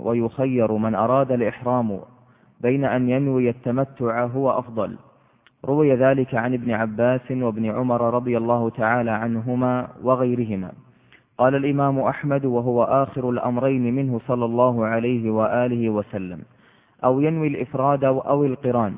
ويخير من أراد الإحرام بين أن ينوي التمتع هو أفضل. روي ذلك عن ابن عباس وابن عمر رضي الله تعالى عنهما وغيرهما. قال الإمام أحمد وهو آخر الأمرين منه صلى الله عليه وآله وسلم أو ينوي الإفراد أو القران.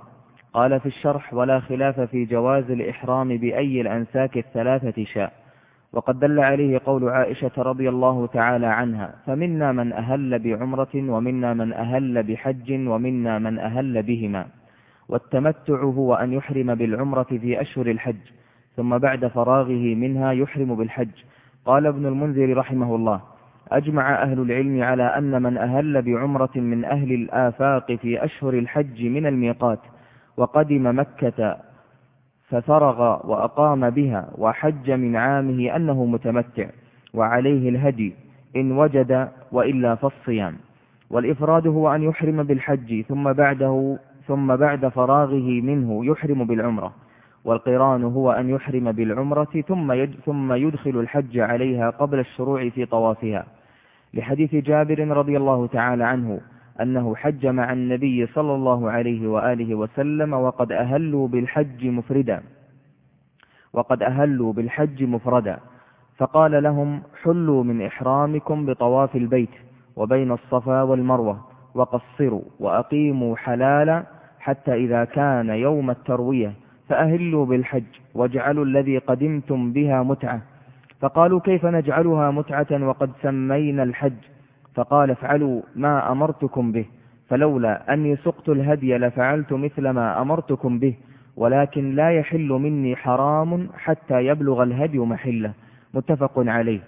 قال في الشرح ولا خلاف في جواز الإحرام بأي الأنساك الثلاثة شاء. وقد دل عليه قول عائشة رضي الله تعالى عنها فمنا من أهل بعمرة ومنا من أهل بحج ومنا من أهل بهما والتمتع هو أن يحرم بالعمرة في أشهر الحج ثم بعد فراغه منها يحرم بالحج. قال ابن المنذر رحمه الله أجمع أهل العلم على أن من أهل بعمرة من أهل الآفاق في أشهر الحج من الميقات وقدم مكة ففرغ وأقام بها وحج من عامه أنه متمتع وعليه الهدي إن وجد وإلا فالصيام. والإفراد هو أن يحرم بالحج ثم بعده ثم بعد فراغه منه يحرم بالعمرة. والقران هو أن يحرم بالعمرة ثم ثم يدخل الحج عليها قبل الشروع في طوافها. لحديث جابر رضي الله تعالى عنه أنه حج مع النبي صلى الله عليه وآله وسلم وقد أهلوا بالحج مفردا. وقد أهلوا بالحج مفردا. فقال لهم حلوا من إحرامكم بطواف البيت وبين الصفا والمروة وقصروا وأقيموا حلالا حتى إذا كان يوم التروية فأهلوا بالحج واجعلوا الذي قدمتم بها متعة. فقالوا كيف نجعلها متعة وقد سمينا الحج؟ فقال افعلوا ما أمرتكم به فلولا أني سقت الهدي لفعلت مثل ما أمرتكم به ولكن لا يحل مني حرام حتى يبلغ الهدي محلة متفق عليه.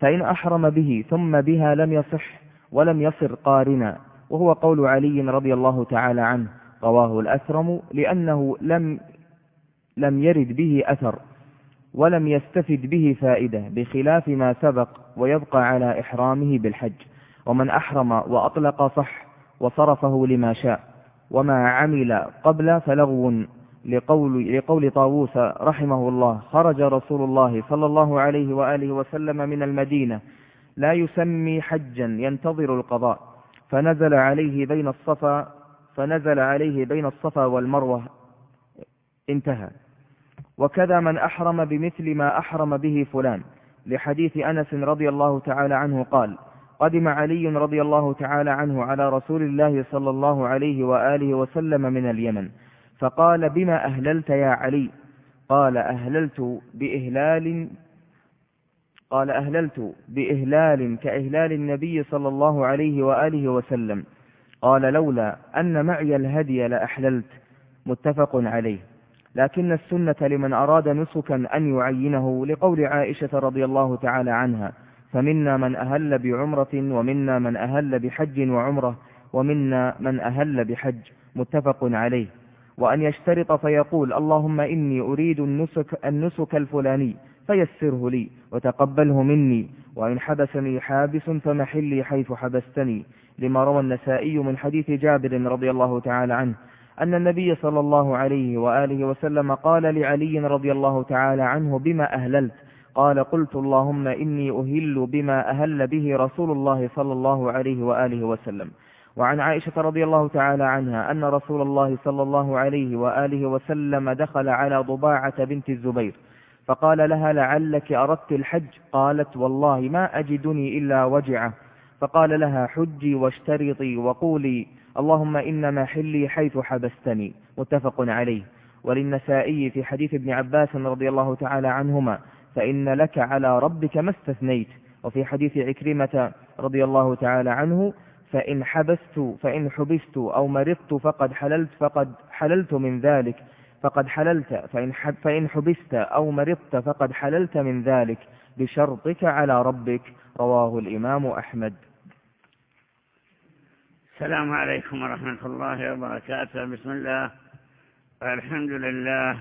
فإن أحرم به ثم بها لم يصح ولم يصر قارنا وهو قول علي رضي الله تعالى عنه رواه الأثرم لأنه لم لم يرد به أثر ولم يستفد به فائدة بخلاف ما سبق ويبقى على إحرامه بالحج. ومن أحرم وأطلق صح وصرفه لما شاء وما عمل قبل فلغو لقول, لقول طاووس رحمه الله خرج رسول الله صلى الله عليه وآله وسلم من المدينة لا يسمي حجا ينتظر القضاء فنزل عليه بين الصفا فنزل عليه بين الصفا والمروة انتهى وكذا من أحرم بمثل ما أحرم به فلان لحديث أنس رضي الله تعالى عنه قال قدم علي رضي الله تعالى عنه على رسول الله صلى الله عليه وآله وسلم من اليمن فقال بما أهللت يا علي؟ قال أهللت بإهلال قال أهللت بإهلال كإهلال النبي صلى الله عليه وآله وسلم. قال لولا أن معي الهدي لأحللت. متفق عليه. لكن السنة لمن أراد نسكا أن يعينه لقول عائشة رضي الله تعالى عنها. فمنا من أهل بعمرة ومنا من أهل بحج وعمرة ومنا من أهل بحج متفق عليه. وأن يشترط فيقول اللهم إني أريد النسك, النسك الفلاني فيسره لي وتقبله مني. وإن حبسني حابس فمحلي حيث حبستني. لما روى النسائي من حديث جابر رضي الله تعالى عنه أن النبي صلى الله عليه وآله وسلم قال لعلي رضي الله تعالى عنه بما أهللت؟ قال قلت اللهم إني أهل بما أهل به رسول الله صلى الله عليه وآله وسلم. وعن عائشة رضي الله تعالى عنها أن رسول الله صلى الله عليه وآله وسلم دخل على ضباعة بنت الزبير فقال لها لعلك أردت الحج؟ قالت والله ما أجدني إلا وجعة. فقال لها حجي واشترطي وقولي اللهم إنما حلي حيث حبستني. متفق عليه. وللنسائي في حديث ابن عباس رضي الله تعالى عنهما فإن لك على ربك ما استثنيت. وفي حديث عكرمة رضي الله تعالى عنه فإن حبست فإن حبست أو مرضت فقد حللت فقد حللت من ذلك فقد حللت فإن, فإن حبست أو مرضت فقد حللت من ذلك. بشرطك على ربك رواه الإمام أحمد. السلام عليكم ورحمة الله وبركاته. بسم الله. والحمد لله.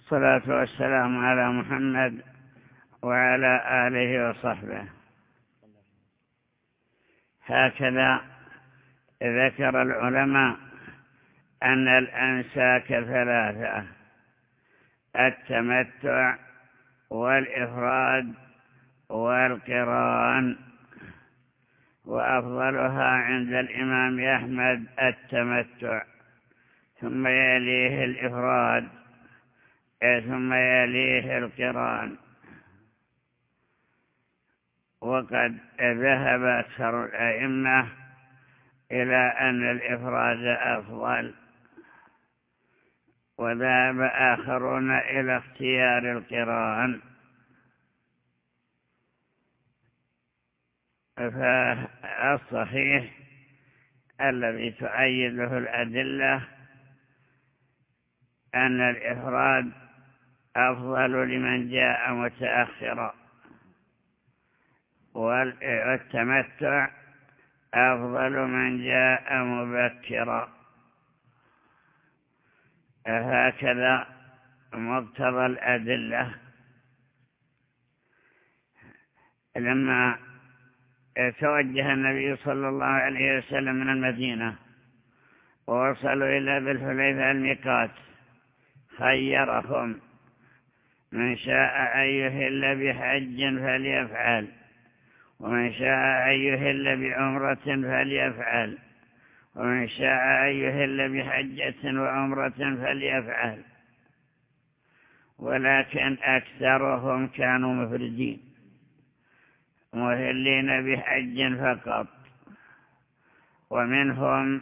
الصلاة والسلام على محمد وعلى آله وصحبه. هكذا ذكر العلماء أن الأنساك ثلاثة التمتع والإفراد والقران. وأفضلها عند الإمام أحمد التمتع ثم يليه الإفراد ثم يليه القران. وقد ذهب أكثر الأئمة إلى أن الإفراد أفضل وذهب آخرون إلى اختيار القران. فالصحيح الذي تؤيد له الأدلة أن الإفراد أفضل لمن جاء متأخرا. والتمتع أفضل من جاء مبكرا. هكذا مقتضى الأدلة. لما توجه النبي صلى الله عليه وسلم من المدينة ووصلوا إلى بالحليفة الميقات خيرهم من شاء أن يهل بحج فليفعل. ومن شاء أن يهل بعمرة فليفعل. ومن شاء أن يهل بحجة وعمرة فليفعل. ولكن أكثرهم كانوا مفردين مهلين بحج فقط. ومنهم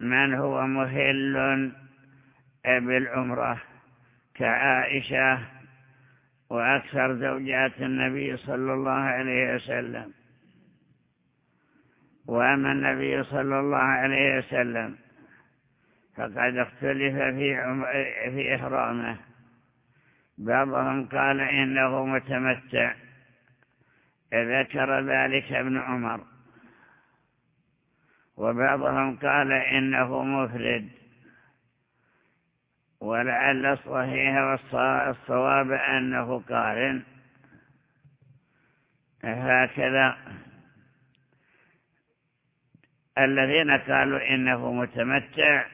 من هو مهل بالعمرة كعائشة وأكثر زوجات النبي صلى الله عليه وسلم. وأما النبي صلى الله عليه وسلم فقد اختلف في, في إحرامه. بعضهم قال إنه متمتع. ذكر ذلك ابن عمر. وبعضهم قال إنه مفرد. ولعل الصحيح والصواب أنه قارن هكذا. الذين قالوا إنه متمتع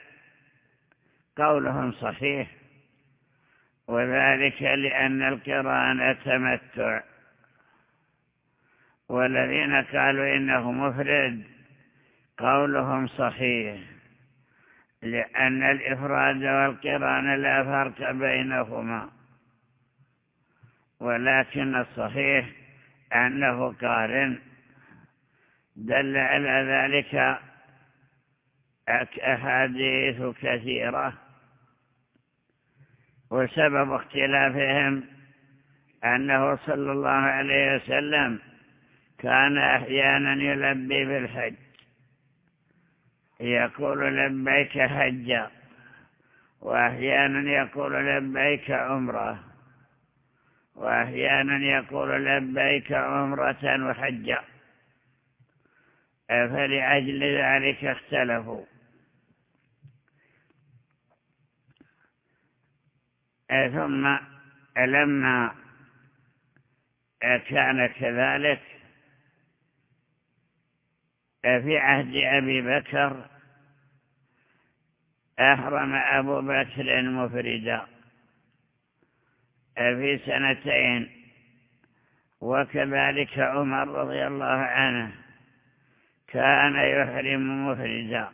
قولهم صحيح وذلك لأن القرآن تمتع. والذين قالوا إنه مفرد قولهم صحيح. لأن الإفراد والقران لا فرق بينهما. ولكن الصحيح أنه قارن دل على ذلك أحاديث كثيرة وسبب اختلافهم أنه صلى الله عليه وسلم كان أحيانا يلبي بالحج. يقول لبيك حجا وأحيانا يقول لبيك عمرة وأحيانا يقول لبيك عمرة وحجا فلأجل ذلك اختلفوا. ثم لما كان كذلك؟ في عهد أبي بكر أحرم أبو بكر مفردا في سنتين وكذلك عمر رضي الله عنه كان يحرم مفردا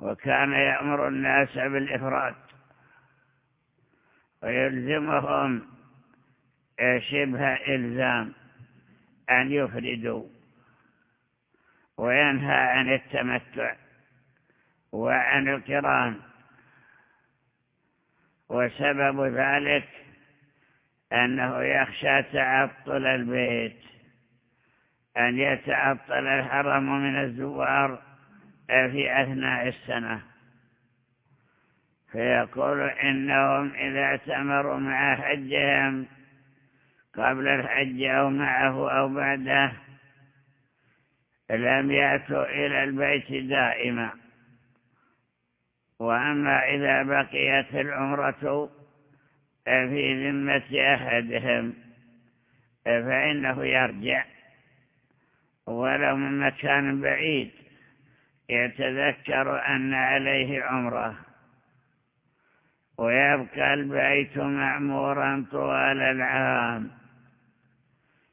وكان يأمر الناس بالإفراد ويلزمهم شبه إلزام أن يفردوا. وينهى عن التمتع وعن القران. وسبب ذلك أنه يخشى تعطل البيت أن يتعطل الحرم من الزوار في أثناء السنة. فيقول إنهم إذا اعتمروا مع حجهم قبل الحج أو معه أو بعده لم يأتوا إلى البيت دائما. وأما إذا بقيت العمرة في ذمة أحدهم فإنه يرجع. ولو من مكان بعيد يتذكر أن عليه عمرة. ويبقى البيت معمورا طوال العام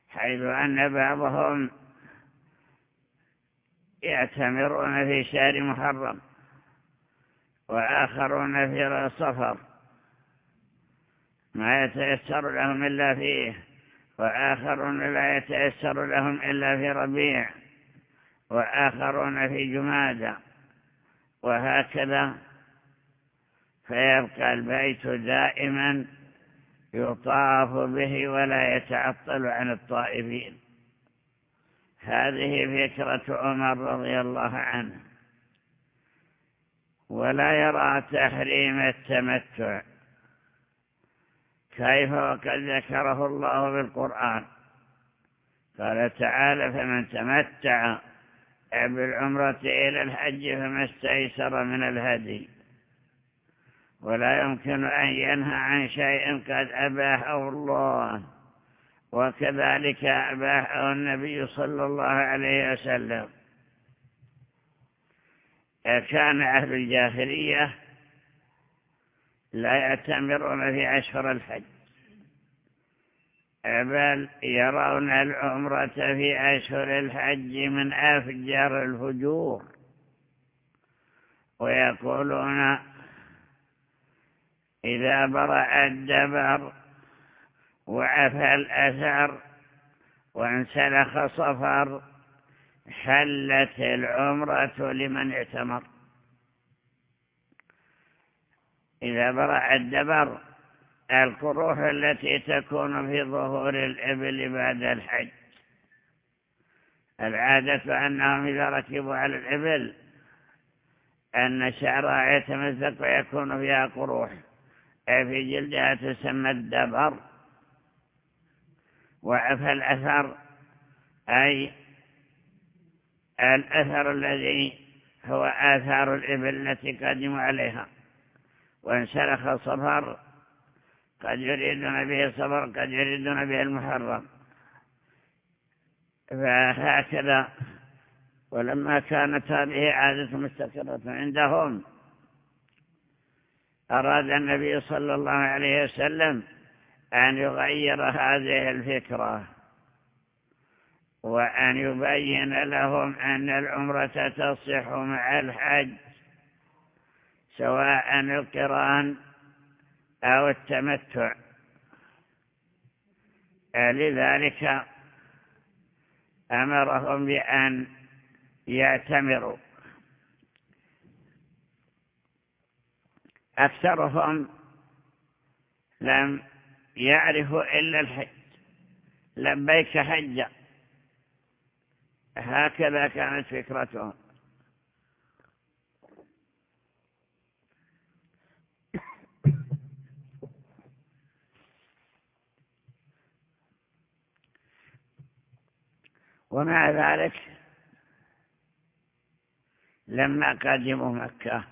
حيث أن بعضهم يعتمرون في شهر محرم وآخرون في صفر. ما يتيسر لهم إلا فيه وآخرون لا يتيسر لهم إلا في ربيع وآخرون في جمادة وهكذا فيبقى البيت دائما يطاف به ولا يتعطل عن الطائفين. هذه فكرة عمر رضي الله عنه. ولا يرى تحريم التمتع. كيف وقد ذكره الله بالقرآن. قال تعالى فمن تمتع بالعمرة إلى الحج فما استيسر من الهدي. ولا يمكن أن ينهى عن شيء قد أباحه الله. وكذلك أباحه النبي صلى الله عليه وسلم. كان أهل الجاهلية لا يأتمرون في أشهر الحج بل يرون العمرة في أشهر الحج من أفجر الفجور. ويقولون إذا برأ الدبر وعفى الأثر وانسلخ صفر حلت العمرة لمن اعتمر. إذا برع الدبر القروح التي تكون في ظهور الإبل بعد الحج. العادة أنهم إذا ركبوا على الإبل أن شعرها يتمزق ويكون فيها قروح. في جلدها تسمى الدبر. وعفى الأثر أي الأثر الذي هو آثار الإبل التي قدموا عليها. وانسلخ الصفر قد يريدون به الصفر قد يريدون به المحرم. فهكذا ولما كانت هذه عادة مستقرة عندهم أراد النبي صلى الله عليه وسلم أن يغير هذه الفكرة وأن يبين لهم أن العمرة تصح مع الحج سواء القرآن أو التمتع. لذلك أمرهم بأن يعتمروا أكثرهم لم يعرفوا إلا الحج. لبيك حجا هكذا كانت فكرتهم ومع ذلك لما قدموا مكة.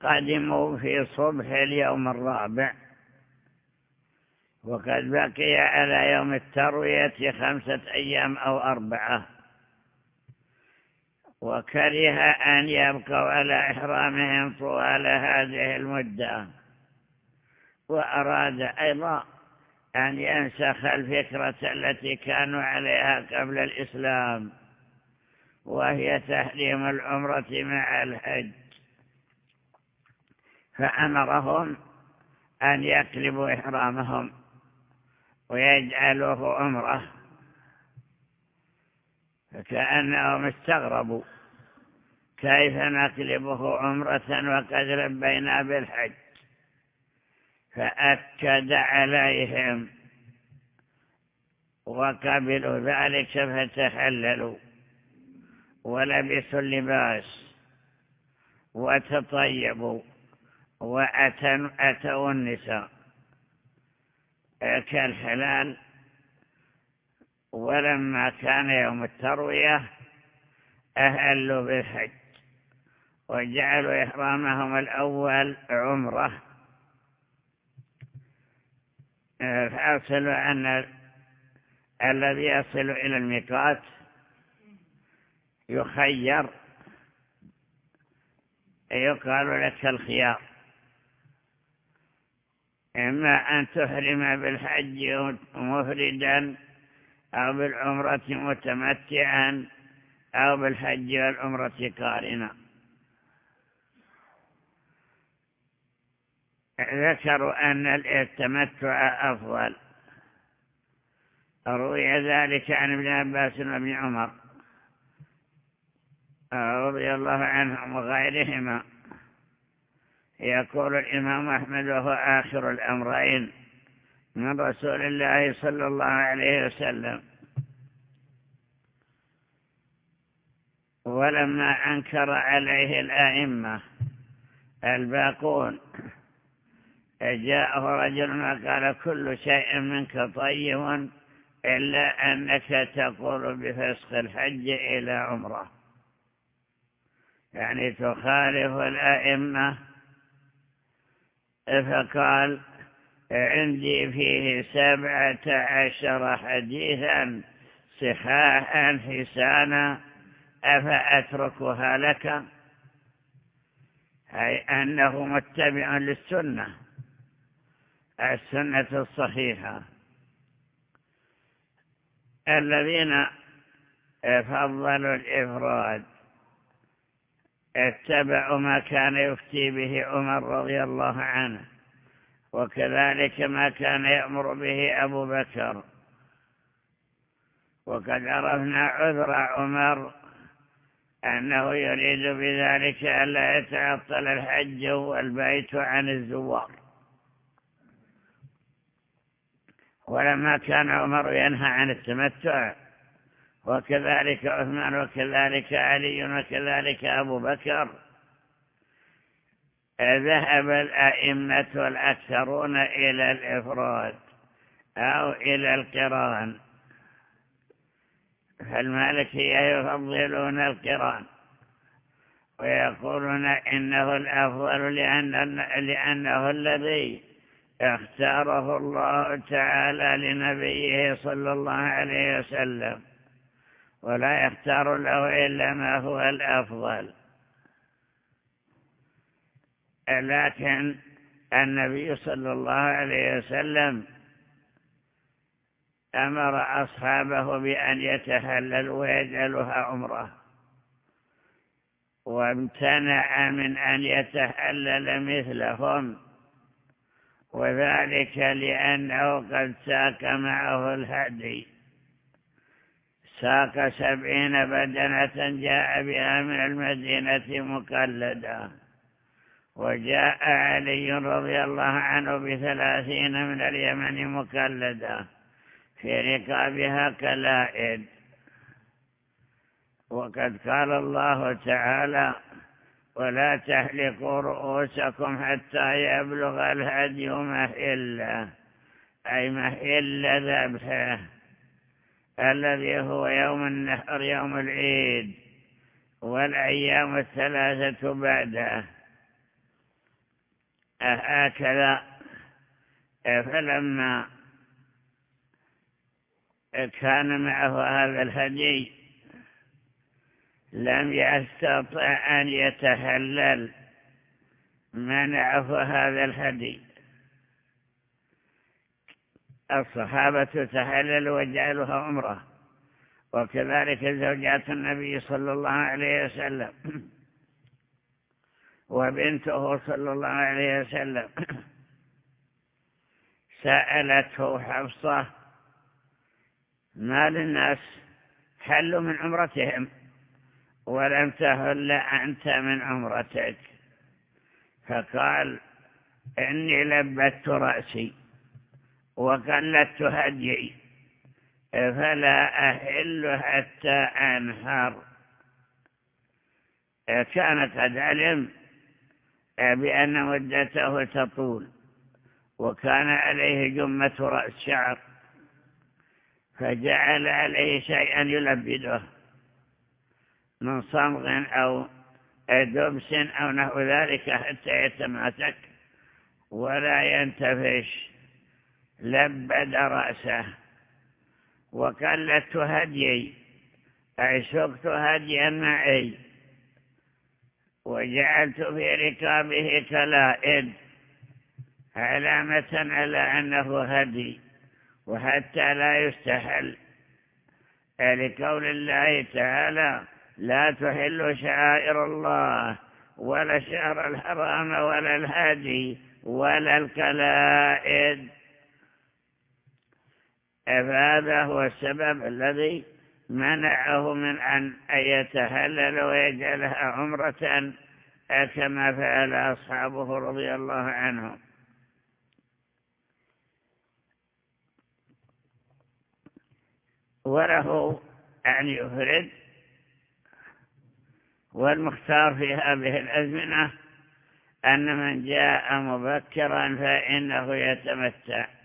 قدموا في صبح اليوم الرابع. وقد بقي على يوم التروية خمسة أيام أو أربعة. وكره أن يبقوا على إحرامهم طوال هذه المدة. وأراد أيضا أن ينسخ الفكرة التي كانوا عليها قبل الإسلام وهي تحريم العمرة مع الحج. فأمرهم أن يقلبوا إحرامهم. ويجعلوه عمره فكأنهم استغربوا كيف نقلبه عمرة وقد لبينا بالحج فأكد عليهم وقبلوا ذلك فتحللوا ولبسوا اللباس وتطيبوا وأتوا النساء. كالحلال ولما كان يوم التروية أهلوا بالحج وجعلوا إحرامهم الأول عمرة. فأصل أن الذي يصل إلى الميقات يخير يقال لك الخيار. إما أن تحرم بالحج مفردا أو بالعمرة متمتعا أو بالحج والعمرة قارنا. ذكروا أن التمتع أفضل. روي ذلك عن ابن عباس وابن عمر. رضي الله عنهم وغيرهما. يقول الإمام أحمد وهو آخر الأمرين من رسول الله صلى الله عليه وسلم. ولما أنكر عليه الآئمة الباقون جاءه رجل وقال كل شيء منك طيب إلا أنك تقول بفسخ الحج إلى عمرة. يعني تخالف الأئمة فقال عندي فيه سبعة عشر حديثا صحاحا حسانا أفأتركها لك؟ أي أنه متبع للسنة السنة الصحيحة. الذين فضلوا الإفراد اتبعوا ما كان يفتي به عمر رضي الله عنه وكذلك ما كان يأمر به أبو بكر. وقد عرفنا عذر عمر أنه يريد بذلك ألا يتعطل الحج والبيت عن الزوار. ولما كان عمر ينهى عن التمتع وكذلك عثمان وكذلك علي وكذلك أبو بكر. ذهب الأئمة الأكثرون إلى الإفراد أو إلى القران. فالمالكية يفضلون القران ويقولون إنه الأفضل لأن لأنه الذي اختاره الله تعالى لنبيه صلى الله عليه وسلم. ولا يختار له إلا ما هو الأفضل. لكن النبي صلى الله عليه وسلم أمر أصحابه بأن يتهللوا ويجعلوها عمرة. وامتنع من أن يتهلل مثلهم. وذلك لأنه قد ساك معه الهدي. ساق سبعين بدنة جاء بها من المدينة مقلدة وجاء علي رضي الله عنه بثلاثين من اليمن مقلدة في رقابها كلائد. وقد قال الله تعالى ولا تحلقوا رؤوسكم حتى يبلغ الهدي محله. أي محل ذبحه. الذي هو يوم النحر يوم العيد والأيام الثلاثة بعده. هكذا فلما كان معه هذا الهدي لم يستطع أن يتهلل منعه هذا الهدي. الصحابة تهللوا وجعلوها عمرة. وكذلك زوجات النبي صلى الله عليه وسلم. وبنته صلى الله عليه وسلم. سألته حفصة ما للناس حلوا من عمرتهم؟ ولم تهل أنت من عمرتك. فقال إني لبت رأسي. وقلت هدي فلا أهل حتى أنهر. كان قد علم بأن مدته تطول وكان عليه جمة رأس شعر فجعل عليه شيئا يلبده من صمغ أو دبس أو نحو ذلك حتى يتماسك ولا ينتفش. لبد رأسه وقلت هديي أي سقت هديا معي. وجعلت في ركابه كلائد علامة على أنه هدي وحتى لا يستحل. لقول الله تعالى لا تحل شعائر الله ولا شعر الحرام ولا الهادي ولا الكلائد. فهذا هو السبب الذي منعه من أن يتهلل ويجعلها عمرة كما فعل أصحابه رضي الله عنهم. وله أن يفرد والمختار في هذه الأزمنة أن من جاء مبكرا فإنه يتمتع.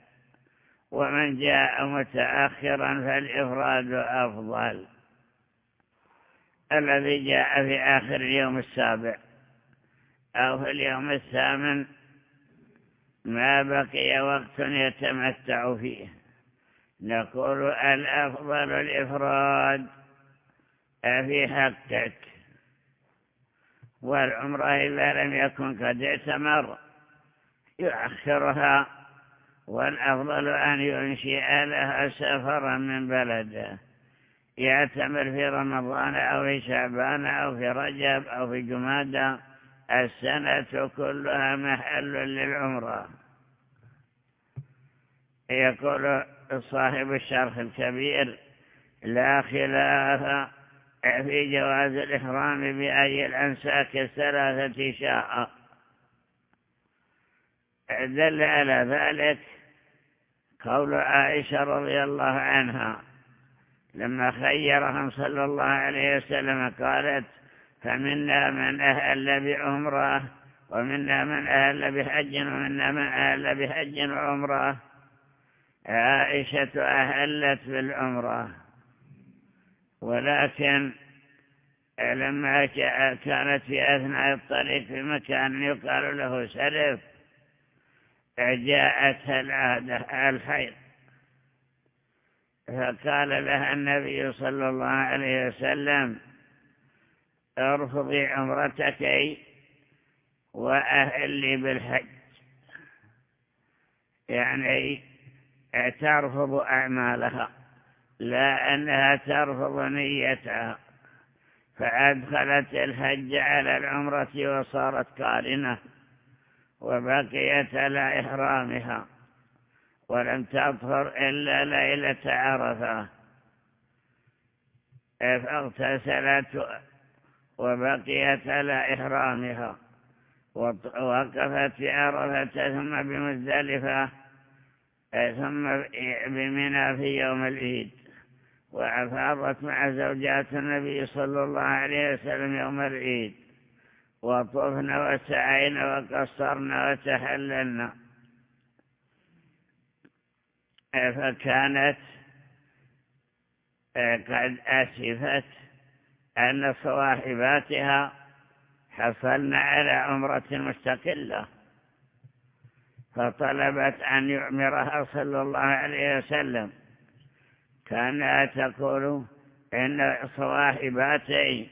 ومن جاء متأخرا فالإفراد أفضل. الذي جاء في آخر اليوم السابع أو في اليوم الثامن ما بقي وقت يتمتع فيه. نقول الأفضل الإفراد في حقك. والعمرة إذا لم يكن قد اعتمر يؤخرها والأفضل أن ينشئ لها سفرا من بلده. يعتمر في رمضان أو في شعبان أو في رجب أو في جمادة السنة كلها محل للعمرة. يقول صاحب الشرح الكبير لا خلاف في جواز الإحرام بأي الأنساك الثلاثة شاء. دل على ذلك قول عائشة رضي الله عنها لما خيرهم صلى الله عليه وسلم قالت فمنا من أهل بعمرة ومنا من أهل بحج ومنا من أهل بحج وعمره عائشة أهلت بالعمرة. ولكن لما كانت في أثناء الطريق في مكان يقال له سرف جاءتها العادة الحيض فقال لها النبي صلى الله عليه وسلم ارفضي عمرتك وأهلي بالحج. يعني ترفض أعمالها لا أنها ترفض نيتها. فأدخلت الحج على العمرة وصارت قارنة. وبقيت على إحرامها. ولم تظهر إلا ليلة عرفة. فاغتسلت وبقيت على إحرامها. ووقفت في عرفة ثم بمزدلفة ثم بمنى في يوم العيد. وأفاضت مع زوجات النبي صلى الله عليه وسلم يوم العيد. وطفن وسعين وقصرن وتحللن فكانت قد أسفت أن صواحباتها حصلن على عمرة مستقلة. فطلبت أن يعمرها صلى الله عليه وسلم. كانها تقول إن صواحباتي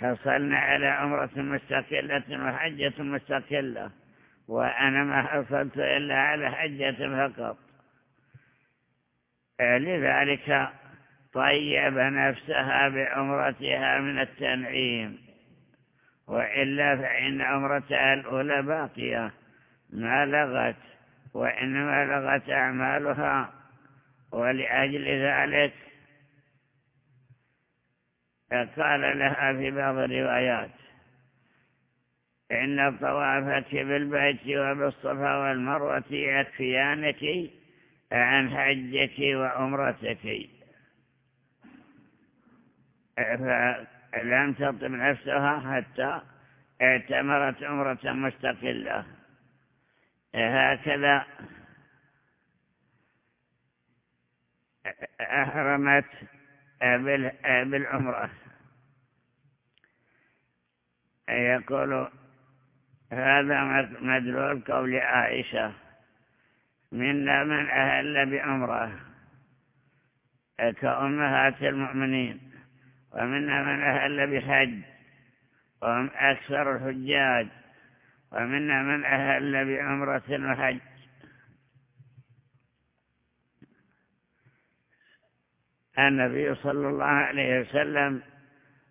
حصلنا على عمرة مستقلة وحجة مستقلة وأنا ما حصلت إلا على حجة فقط. لذلك طيب نفسها بعمرتها من التنعيم وإلا فإن عمرتها الأولى باقية. ما لغت وإنما لغت أعمالها ولأجل ذلك قال لها في بعض الروايات إن طوافك بالبيت وبالصفا والمروة يكفيانك عن حجك وعمرتك. فلم تطب نفسها حتى اعتمرت عمرة مستقلة. هكذا أحرمت بالعمرة يقول هذا مدلول قول عائشة منا من أهل بعمره كأمهات المؤمنين ومنا من أهل بحج وهم أكثر الحجاج ومنا من أهل بعمرة وحج. النبي صلى الله عليه وسلم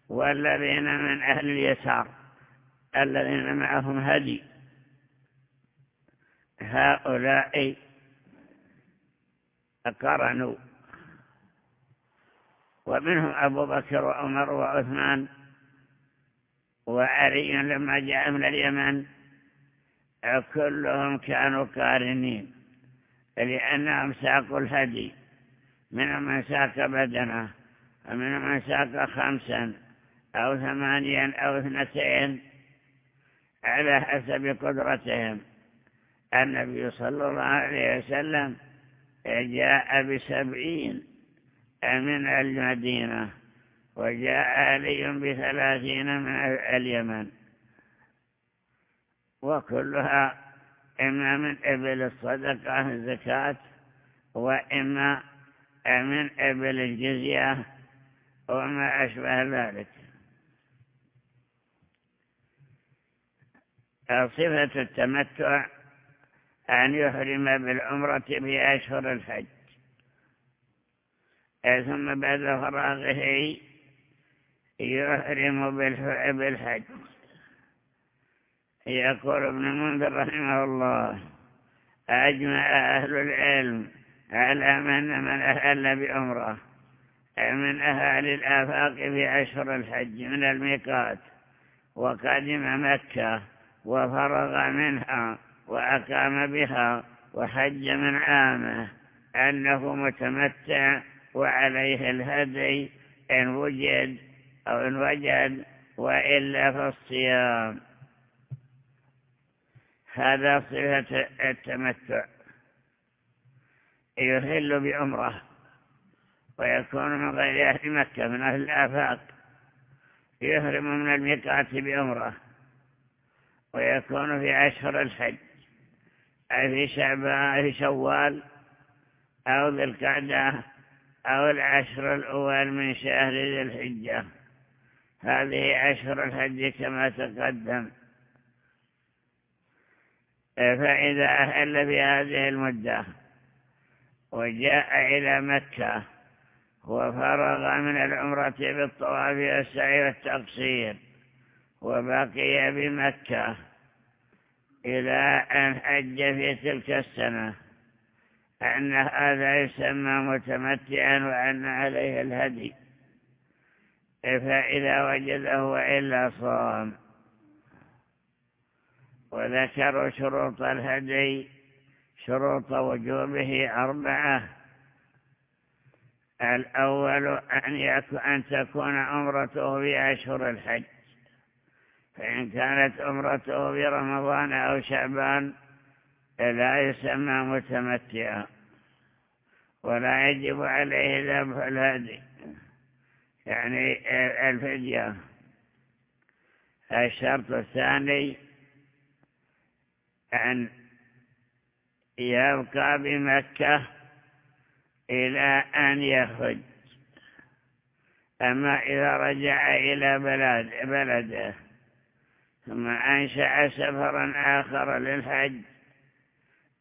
والذين من أهل اليسار الذين معهم هدي. هؤلاء قرنوا ومنهم أبو بكر وعمر وعثمان وعلي لما جاء من اليمن. كلهم كانوا قارنين لأنهم ساقوا الهدي. من من ساق بدنه ومن من ساق خمسا أو ثمانيا أو اثنتين على حسب قدرتهم. النبي صلى الله عليه وسلم جاء بسبعين من المدينة وجاء علي بثلاثين من اليمن. وكلها إما من إبل الصدقة الزكاة وإما من إبل الجزية وما أشبه ذلك. صفة التمتع أن يحرم بالعمرة بأشهر الحج. ثم بعد فراغه يحرم بالحج. يقول ابن منذر رحمه الله أجمع أهل العلم على من من أهل بأمرة؟ من أهل الآفاق في أشهر الحج من الميقات وقدم مكة وفرغ منها وأقام بها وحج من عامه أنه متمتع وعليه الهدي إن وجد أو إن وجد وإلا فالصيام هذا صفة التمتع. يهل بعمره ويكون من غير أهل مكة من أهل الآفاق. يهرم من الميقات بعمره ويكون في أشهر الحج أي في شعبان في شوال أو ذي القعدة أو العشر الأول من شهر ذي الحجة. هذه أشهر الحج كما تقدم. فإذا أهل بهذه المدة وجاء إلى مكة وفرغ من العمرة بالطواف والسعي والتقصير وبقي بمكة إلى أن حج في تلك السنة أن هذا يسمى متمتعا وأن عليه الهدي. فإذا وجده وإلا صام. وذكروا شروط الهدي شروط وجوبه أربعة. الأول أن, أن تكون عمرته في أشهر الحج. فإن كانت عمرته في رمضان أو شعبان لا يسمى متمتعا. ولا يجب عليه ذبح الهدي. يعني الفدية. الشرط الثاني أن يبقى بمكة إلى أن يخرج. أما إذا رجع إلى بلد بلده ثم أنشأ سفرا آخر للحج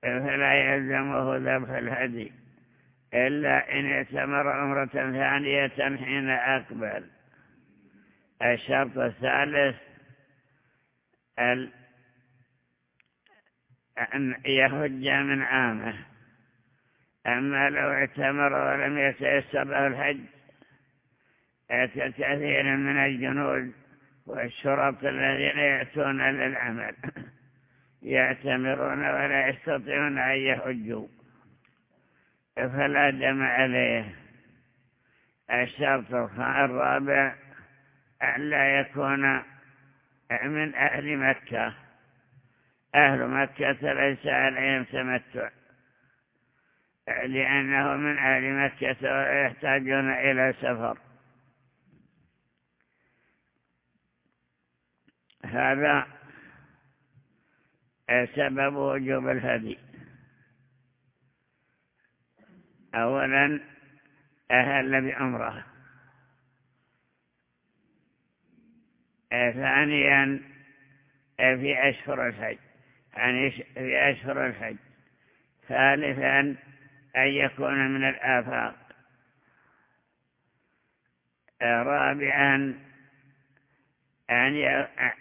فلا يلزمه ذبح الهدي إلا إن اعتمر عمرة ثانية حين أقبل. الشرط الثالث أن يهج من عامه. أما لو اعتمر ولم يتيسر له الحج كثير من الجنود والشرط الذين يأتون للعمل. يعتمرون ولا يستطيعون أن يحجوا فلا دم عليه. الشرط الرابع أن لا يكون من أهل مكة. أهل مكة ليس عليهم تمتع لأنه من أهل مكة ويحتاجون إلى سفر. هذا سبب وجوب الهدي. أولا أهل بأمرة. ثانيا في أشهر الحج. يعني في أشهر الحج. ثالثا أن يكون من الآفاق. رابعا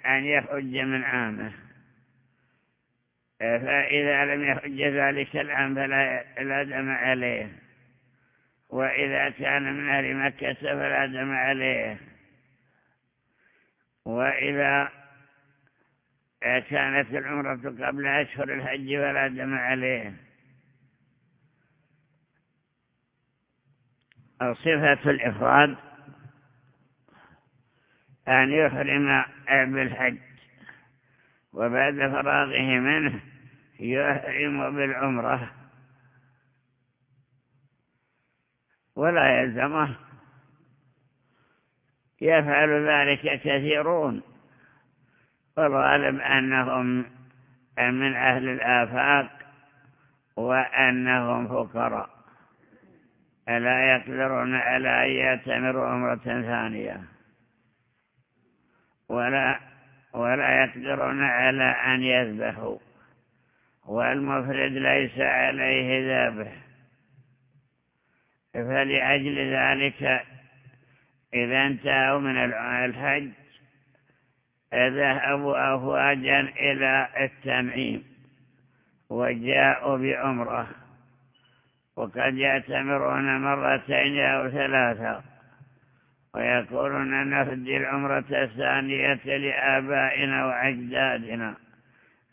أن يحج من عامه. فإذا لم يحج ذلك العام فلا دم عليه. وإذا كان من أهل مكة فلا دم عليه. وإذا كانت العمرة قبل أشهر الحج فلا دم عليه. صفة الإفراد أن يحرم بالحج وبعد فراغه منه يحرم بالعمرة. ولا يلزمه. يفعل ذلك كثيرون. والغالب أنهم من أهل الآفاق وأنهم فقراء. ألا يقدرون على أن يأتمروا عمرة ثانية. ولا ولا يقدرون على أن يذبحوا. والمفرد ليس عليه ذابح فلأجل ذلك إذا انتهوا من الحج ذهبوا أفواجا إلى التنعيم وجاءوا بعمره وقد يأتمرون مرتين أو ثلاثة ويقولون نفدي العمرة الثانية لآبائنا وأجدادنا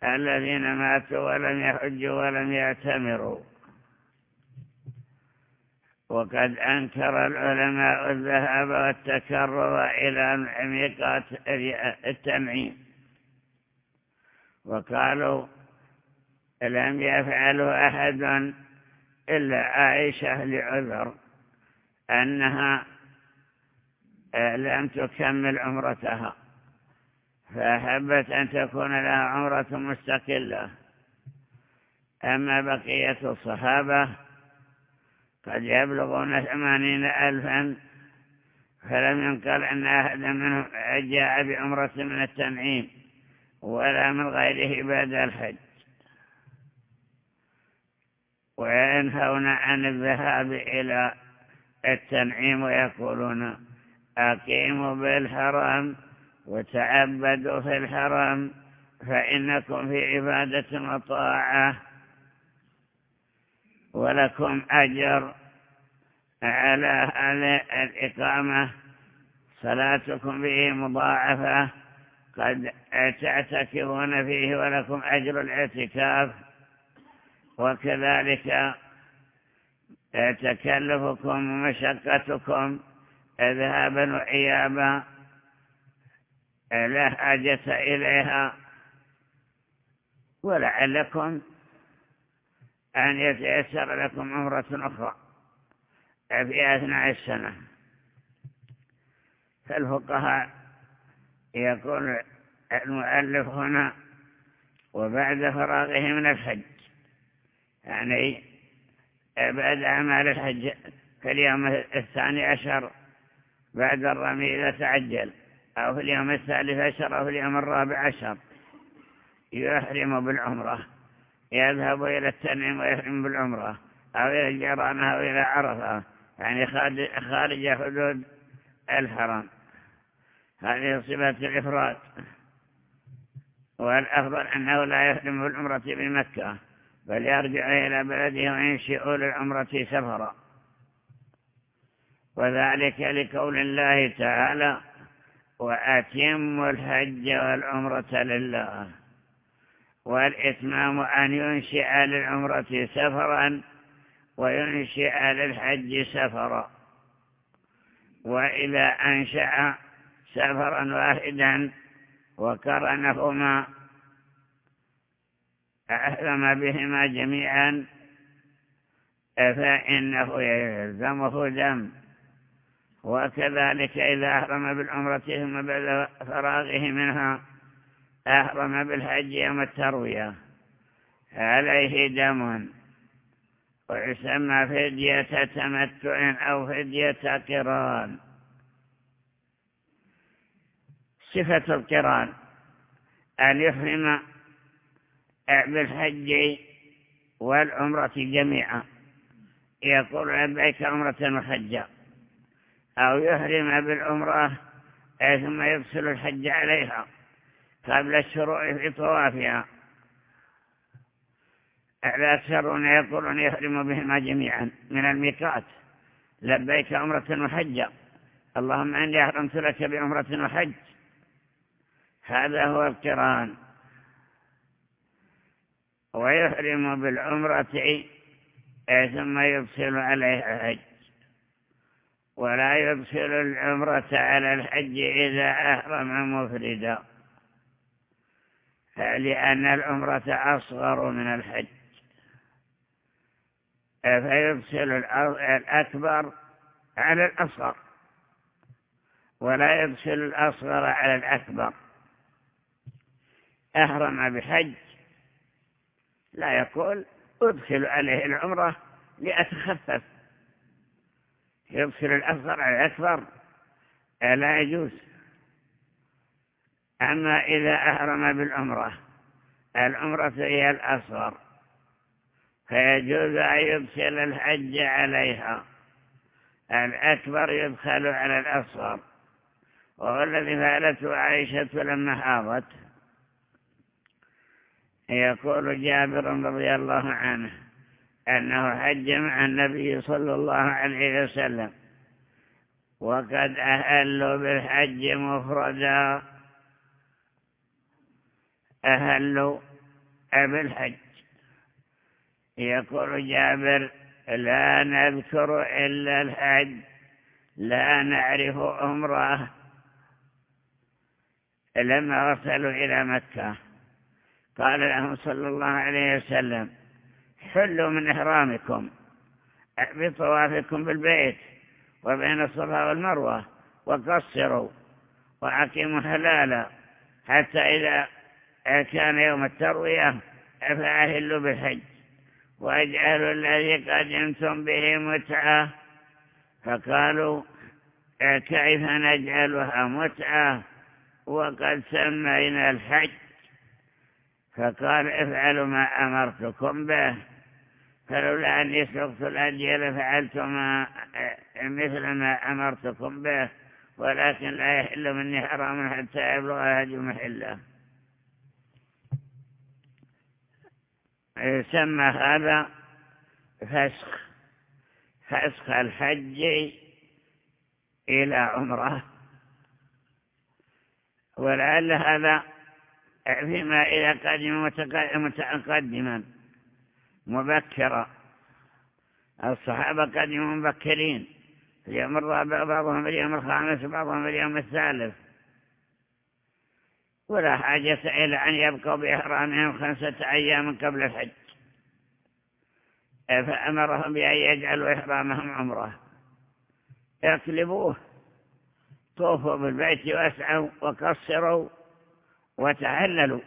الذين ماتوا ولم يحجوا ولم يعتمروا وقد أنكر العلماء الذهاب والتكرر إلى ميقات التنعيم وقالوا لم يفعله أحد إلا عائشة لعذر أنها لم تكمل عمرتها فأحبت أن تكون لها عمرة مستقلة. أما بقية الصحابة قد يبلغون ثمانين ألفا فلم ينقل أن أحدا منهم جاء بعمرة من التنعيم ولا من غيره بعد الحج. وينهون عن الذهاب إلى التنعيم ويقولون أقيموا بالحرام وتعبدوا في الحرام فإنكم في عبادة وطاعة. ولكم أجر على الإقامة. صلاتكم به مضاعفة. قد تعتكفون فيه ولكم أجر الاعتكاف. وكذلك تكلفكم ومشقتكم ذهابا وإيابا. لا حاجة إليها. ولعلكم أن يتيسر لكم عمرة أخرى في أثناء السنة. فالفقهاء يقول المؤلف هنا وبعد فراغه من الحج. يعني بعد أعمال الحج في اليوم الثاني عشر بعد الرمي إذا تعجل أو في اليوم الثالث عشر أو في اليوم الرابع عشر. يحرم بالعمرة. يذهب إلى التنعيم ويحرم بالعمرة أو إلى الجيران أو إلى عرفة يعني خارج حدود الحرم. هذه صفة الإفراد. والأفضل أنه لا يحرم بالعمرة بمكة بل يرجع إلى بلده وينشئ للعمرة سفرا. وذلك لقول الله تعالى وأتم الحج والعمرة لله. والإتمام أن ينشئ للعمرة سفرا وينشئ للحج سفرا. وإذا أنشأ سفرا واحدا وكرنهما أحرم بهما جميعا فإنه يلزمه دم وكذلك إذا أحرم بالعمرة ثم بعد فراغه منها أحرم بالحج يوم التروية. عليه دم. ويسمى فدية تمتع أو فدية قران. صفة القران. أن يحرم بالحج والعمرة جميعا. يقول لبيك عمرة وحجا أو يحرم بالعمرة ثم يرسل الحج عليها. قبل الشروع في طوافها الأكثرون يقولون يحرم بهما جميعا من الميقات. لبيك عمرة وحجة اللهم أني أحرمت لك بعمرة وحج. هذا هو القرآن. ويحرم بالعمرة ثم يبصر عليها الحج. ولا يبصر العمرة على الحج إذا أحرم مفردا. لأن العمرة أصغر من الحج. فيبصر الأكبر على الأصغر ولا يبصر الأصغر على الأكبر. أحرم بحج لا يقول أدخل عليه العمرة لأتخفف. يبصر الأصغر على الأكبر لا يجوز. أما إذا أحرم بالعمرة العمرة هي الأصغر فيجوز أن يدخل الحج عليها الأكبر يدخل على الأصغر. وهو الذي فعلته عائشة لما حاضت. يقول جابر رضي الله عنه أنه حج مع النبي صلى الله عليه وسلم وقد أهلوا بالحج مفردا أهلوا بالحج يقول جابر لا نذكر إلا الحج لا نعرف أمره لما وصلوا إلى مكة. قال لهم صلى الله عليه وسلم حلوا من إحرامكم بطوافكم بالبيت وبين الصفا والمروة وقصروا وعقموا حلالا حتى إذا كان يوم التروية فأهلوا بالحج. واجعلوا الذي قدمتم به متعة. فقالوا كيف نجعلها متعة؟ وقد سمينا الحج. فقال افعلوا ما أمرتكم به. فلولا أني سقت الهدي لفعلت ما مثل ما أمرتكم به. ولكن لا يحل مني حرام حتى يبلغ الهدي محلة. يسمى هذا فسخ فسخ الحج إلى عمرة. ولعل هذا فيما إذا قدم متقدما مبكرا. الصحابة قدموا مبكرين اليوم الرابع بعضهم اليوم الخامس وبعضهم في اليوم الثالث. ولا حاجة إلى أن يبقوا بإحرامهم خمسة أيام قبل الحج. فأمرهم بأن يجعلوا إحرامهم عمرة. يقلبوه طوفوا بالبيت وأسعوا وقصروا وتهللوا.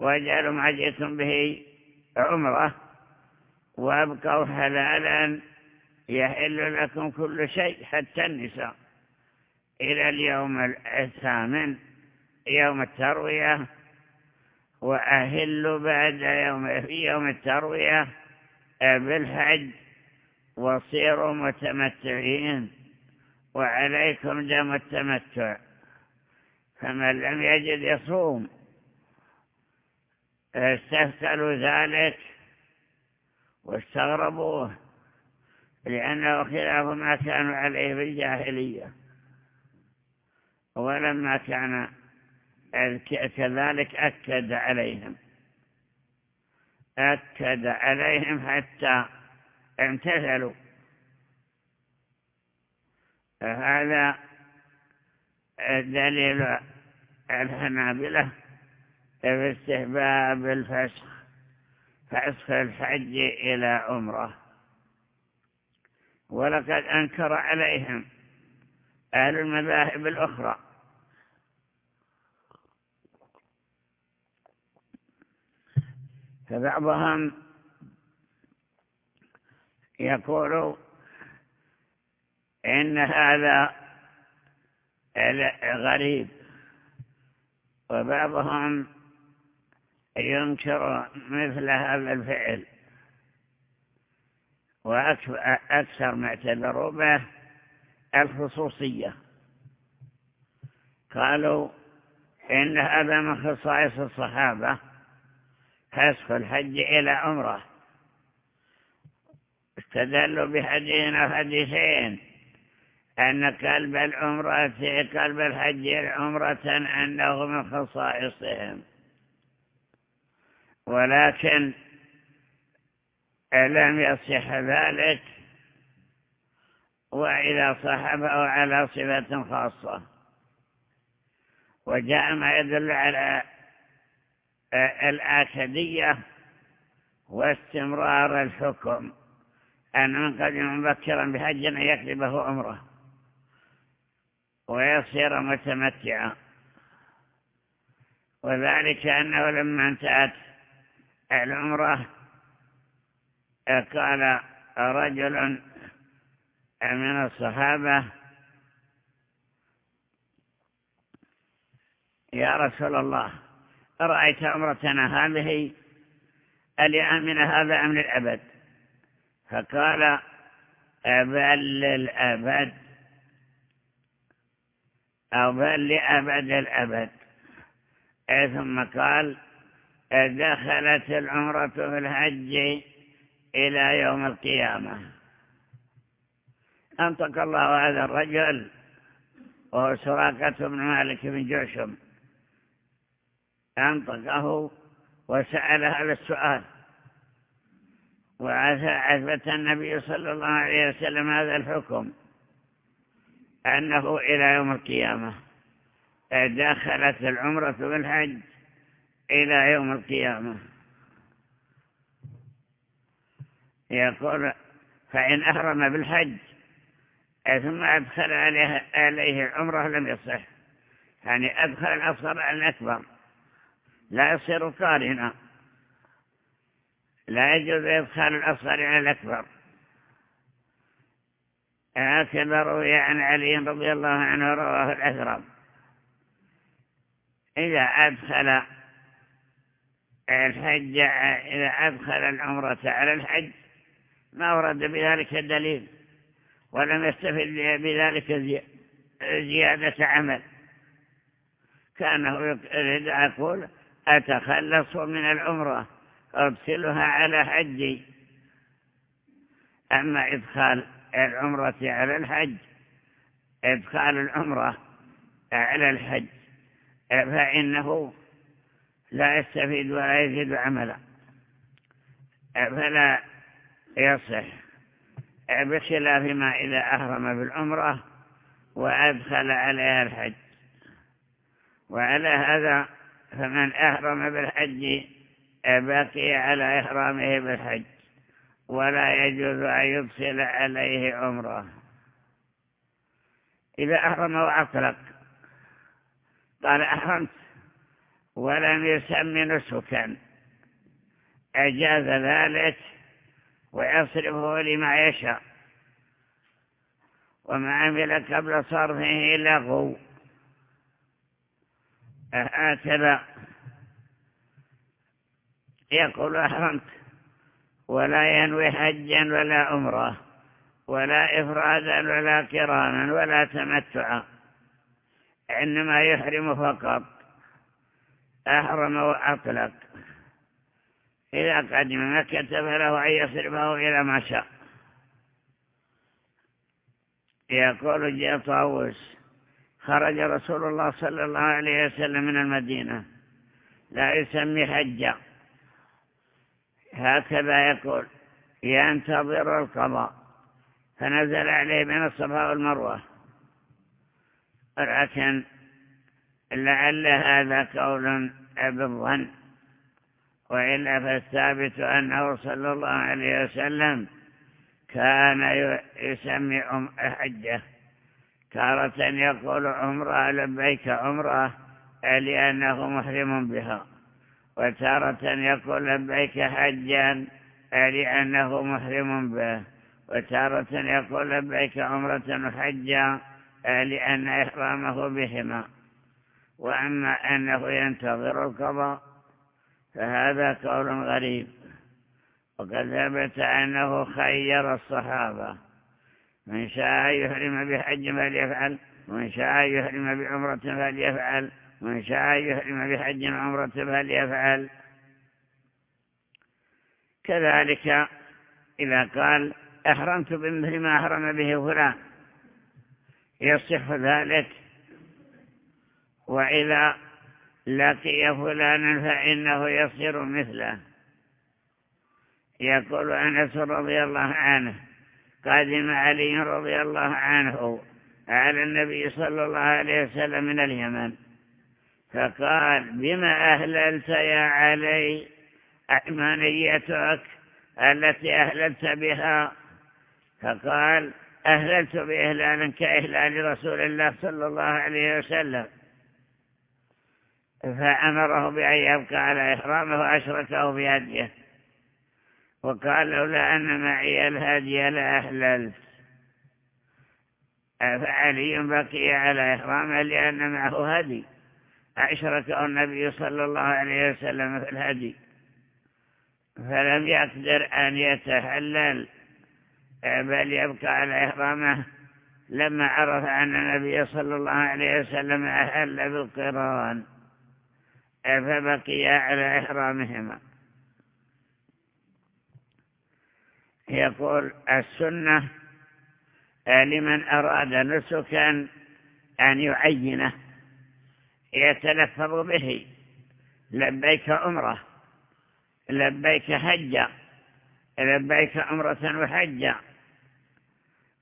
واجعلوا ما جئتم به عمرة. وأبقوا حلالا يحل لكم كل شيء حتى النساء إلى اليوم الثامن. يوم التروية وأهلوا بعد يوم في يوم التروية بالحج وصيروا متمتعين وعليكم دم التمتع فمن لم يجد يصوم. استثقلوا ذلك واستغربوه لأنه خلاف ما كانوا عليه في الجاهلية ولما كان كذلك أكد عليهم. أكد عليهم حتى امتثلوا. هذا دليل الحنابلة في استحباب الفسخ فسخ الحج إلى عمرة. ولقد أنكر عليهم أهل المذاهب الأخرى فبعضهم يقول إن هذا غريب. وبعضهم ينكر مثل هذا الفعل. وأكثر ما اعتبروا به الخصوصية. قالوا إن هذا من خصائص الصحابة. حسق الحج إلى عمرة. استدلوا بحديث حديثين. أن كلب العمرة كلب الحج عمرة أنه من خصائصهم. ولكن لم يصح ذلك وإذا صحبه على صفة خاصة. وجاء ما يدل على الآكدية واستمرار الحكم. أن من قدم مبكرا بحج أن يكذبه عمره ويصير متمتعا. وذلك أنه لما انتهت العمرة قال رجل من الصحابة يا رسول الله أرأيت عمرتنا هذه؟ من هذا أم للأبد؟ فقال بل للأبد. أو بل لأبد الأبد ثم قال دخلت العمرة في الحج إلى يوم القيامة. أنطق الله هذا الرجل وهو سراقة بن مالك بن جعشم أنطقه وسأل هذا السؤال. وأثبت النبي صلى الله عليه وسلم هذا الحكم أنه إلى يوم القيامة دخلت العمرة بالحج إلى يوم القيامة. يقول فإن أهرم بالحج ثم أدخل عليه, عليه العمرة لم يصح. يعني أدخل الأصغر الأكبر. لا يصير قارنا لا يجوز إدخال الأصغر على الأكبر. هكذا روي عن علي رضي الله عنه رواه الأثرم إذا أدخل الحج إذا أدخل العمرة على الحج ما ورد بذلك الدليل ولم يستفد بذلك زيادة عمل. كأنه يقول أتخلص من العمرة أرسلها على حجي. أما إدخال العمرة على الحج إدخال العمرة على الحج فإنه لا يستفيد ولا يزيد عملا. فلا يصح. بخلاف ما إذا أهرم بالعمرة وأدخل عليها الحج. وعلى هذا فمن أهرم بالحج بقي على إحرامه بالحج ولا يجوز أن يبصل عليه عمره. إذا أحرم وأطلق. قال أحرمت ولم يسمي نسكا. أجاز ذلك ويصرفه لما يشاء. وما عمل قبل صرفه لغو هكذا يقول أحرمت ولا ينوي حجا ولا عمرة ولا إفرادا ولا كرانا ولا تمتعا إنما يحرم فقط. أحرم وأطلق إذا قدم مكة فله أن يصرفه إلى ما شاء. يقول جاء طاووس خرج رسول الله صلى الله عليه وسلم من المدينة. لا يسمي حجا هكذا يقول ينتظر القضاء. فنزل عليه بين الصفا والمروة. لكن لعل هذا قول بالظن وإلا فالثابت أنه صلى الله عليه وسلم كان يسمي حجة. تارة يقول عمره لبيك عمرة لأنه محرم بها. وتارة يقول لبيك حجا لأنه محرم به. وتارة يقول لبيك عمرة وحجا لأن إحرامه بهما. وأما أنه ينتظر القضاء فهذا قول غريب. وقد ثبت أنه خير الصحابة. من شاء يحرم بحج فليفعل ومن شاء يحرم بعمرة فليفعل ومن شاء يحرم بحج وعمرة فليفعل. كذلك إذا قال أحرمت بمثل ما أحرم به فلان يصح ذلك. وإذا لقي فلانا فإنه يصير مثله. يقول أنس رضي الله عنه قادم علي رضي الله عنه على النبي صلى الله عليه وسلم من اليمن. فقال بما أهللت يا علي؟ أعمانيتك التي أهللت بها. فقال أهللت بإهلال كإهلال رسول الله صلى الله عليه وسلم. فأمره بأن يبقى على إحرامه وأشركه بهديه وقال لولا أن معي الهدي لأهللت فعلي بقي على إحرامه لأن معه هدي. أشركه النبي صلى الله عليه وسلم في الهدي. فلم يقدر أن يتحلل. بل يبقى على إحرامه. لما عرف أن النبي صلى الله عليه وسلم أهل بالقران فبقي على إحرامهما. يقول السنة لمن أراد نسكا أن يعينه يتلفظ به. لبيك عمرة لبيك حجا لبيك عمرة وحجا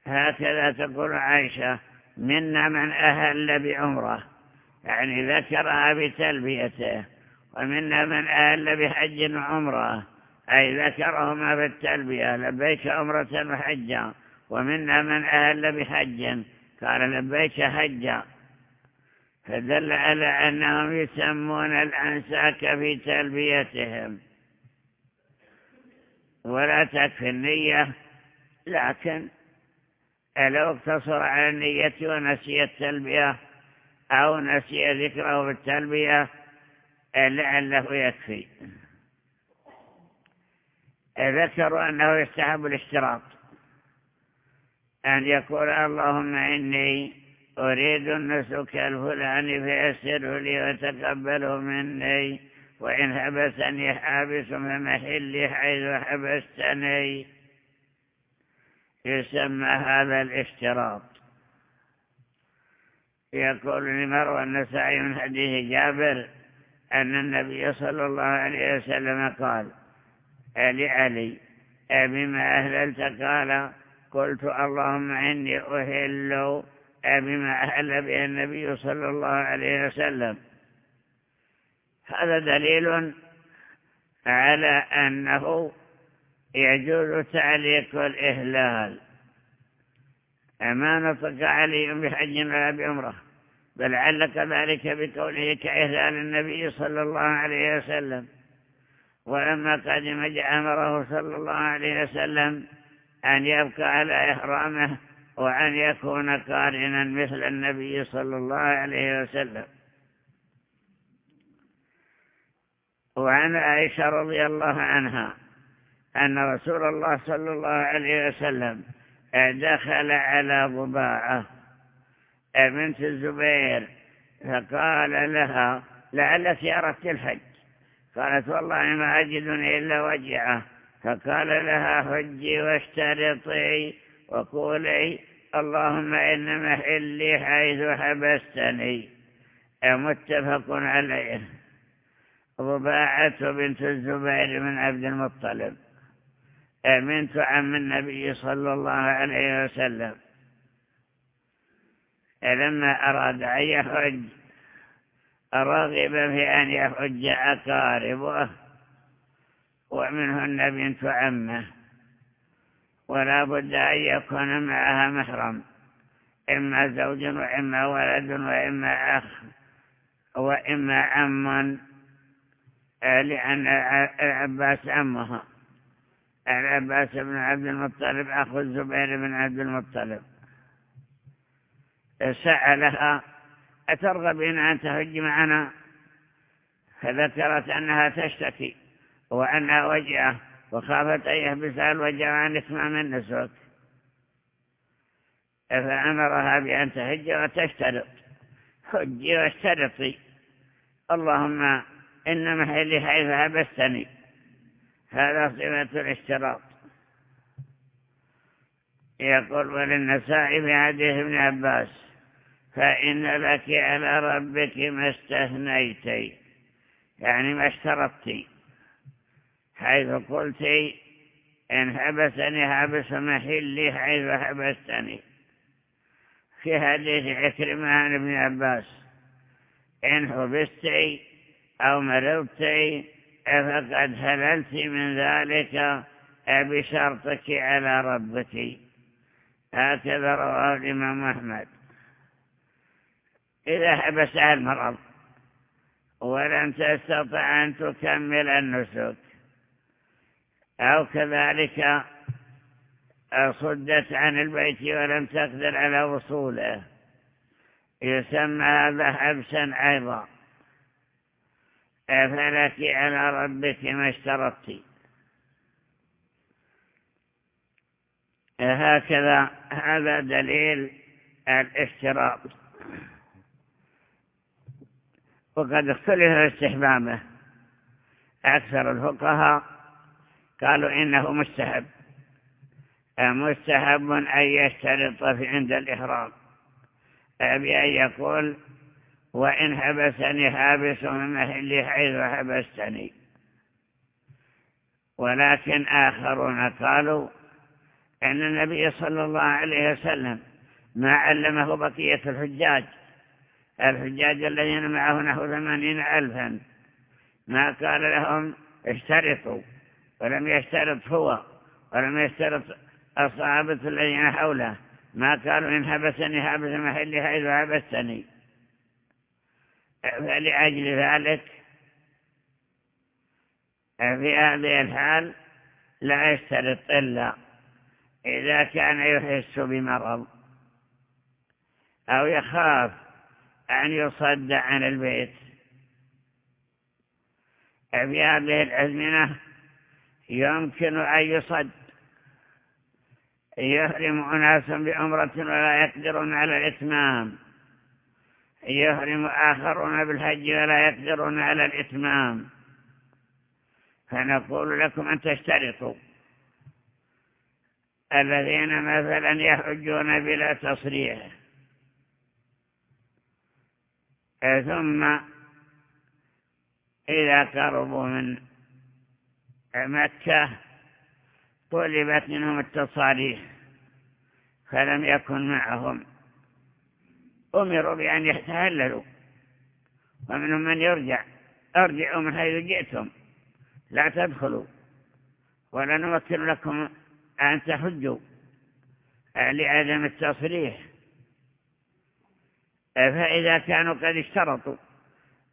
هكذا تقول عائشة منا من أهل بعمرة يعني ذكرها بتلبيته ومنا من أهل بحج وعمرة. أي ذكرهما بالتلبية لبيك عمرة وحجا ومنا من أهل بحج. قال لبيك حجا فدل على أنهم يسمون الأنساك في تلبيتهم. ولا تكفي النية لكن لو اقتصر على النية ونسي التلبية أو نسي ذكره بالتلبية لعله يكفي. ذكروا أنه يستحب الاشتراط. أن يقول اللهم إني أريد النسك الفلاني فيسره لي وتقبله مني وإن حبسني حابس فمحلي حيث حبستني. يسمى هذا الاشتراط. يقول لمروى النسائي من حديث جابر أن النبي صلى الله عليه وسلم قال لعلي بما أهللت قال قلت اللهم إني أهل بما أهل به النبي صلى الله عليه وسلم. هذا دليل على أنه يجوز تعليق الإهلال. ما نطق علي بحج ولا بعمرة. بل علق ذلك بقوله كإهلال النبي صلى الله عليه وسلم. ولما قدم أمره صلى الله عليه وسلم أن يبقى على إحرامه وأن يكون قارنا مثل النبي صلى الله عليه وسلم. وعن عائشة رضي الله عنها أن رسول الله صلى الله عليه وسلم دخل على ضباعة بنت الزبير فقال لها لعلك أردت الحج. قالت والله ما أجدني إلا وجعة. فقال لها حجي واشترطي وقولي اللهم إن محلي حيث حبستني. متفق عليه. رباعة بنت الزبير من عبد المطلب. بنت عم النبي صلى الله عليه وسلم. لما أراد أن يحج رغب في أن يحج أقاربه ومنهن بنت عمه. ولا بد أن يكون معها محرم إما زوج وإما ولد وإما أخ وإما عم لأن العباس عمها العباس بن عبد المطلب أخو الزبير بن عبد المطلب. سألها أترغبين أن تهج معنا؟ فذكرت أنها تشتكي وأنها وجعه وخافت أن يحبسها الوجع عن إتمام النسك فأمرها بأن تهج وتشترط. هجي واشترطي. اللهم إن محلي حيث هبستني. هذا صفة الاشتراط. يقول وللنساء حديث ابن عباس. فإن لك على ربك ما استثنيتي يعني ما اشترطتي. حيث قلت إن حبسني حبس محلي حيث حبستني. في حديث عكرمة عن ابن عباس إن حبستي أو مرضتي فقد هللت من ذلك بشرطك على ربك. هكذا رواه الإمام أحمد. إذا حبسها المرض. ولم تستطع أن تكمل النسك. أو كذلك صدت عن البيت ولم تقدر على وصوله. يسمى هذا حبسا أيضا. فلك على ربك ما اشترطت. هكذا هذا دليل الاشتراط. وقد اختلف استحبابه. أكثر الفقهاء قالوا إنه مستحب. مستحب أن يشترط في عند الإحرام بأن يقول وإن حبسني حابس من محلي حيث حبستني. ولكن آخرون قالوا أن النبي صلى الله عليه وسلم ما علمه بقية الحجاج. الحجاج الذين معه نحو ثمانين ألفا. ما قال لهم اشترطوا ولم يشترط هو ولم يشترط الصحابة الذين حوله. ما قالوا إن حبسني حبس محلي حيث حبستني. فلأجل ذلك في هذه الحال لا يشترط إلا إذا كان يحس بمرض أو يخاف أن يصد عن البيت. في هذه الأزمنة يمكن أن يصد. يحرم أناس بأمرة ولا يقدرون على الإتمام. يحرم آخرون بالحج ولا يقدرون على الإتمام. فنقول لكم أن تشترطوا. الذين مثلا يحجون بلا تصريح. ثم إذا قربوا من مكة طلبت منهم التصاريح فلم يكن معهم. أمروا بأن يتهللوا ومنهم من يرجع. أرجعوا من حيث جئتم لا تدخلوا ولا نمكن لكم أن تحجوا لعدم التصريح. فإذا كانوا قد اشترطوا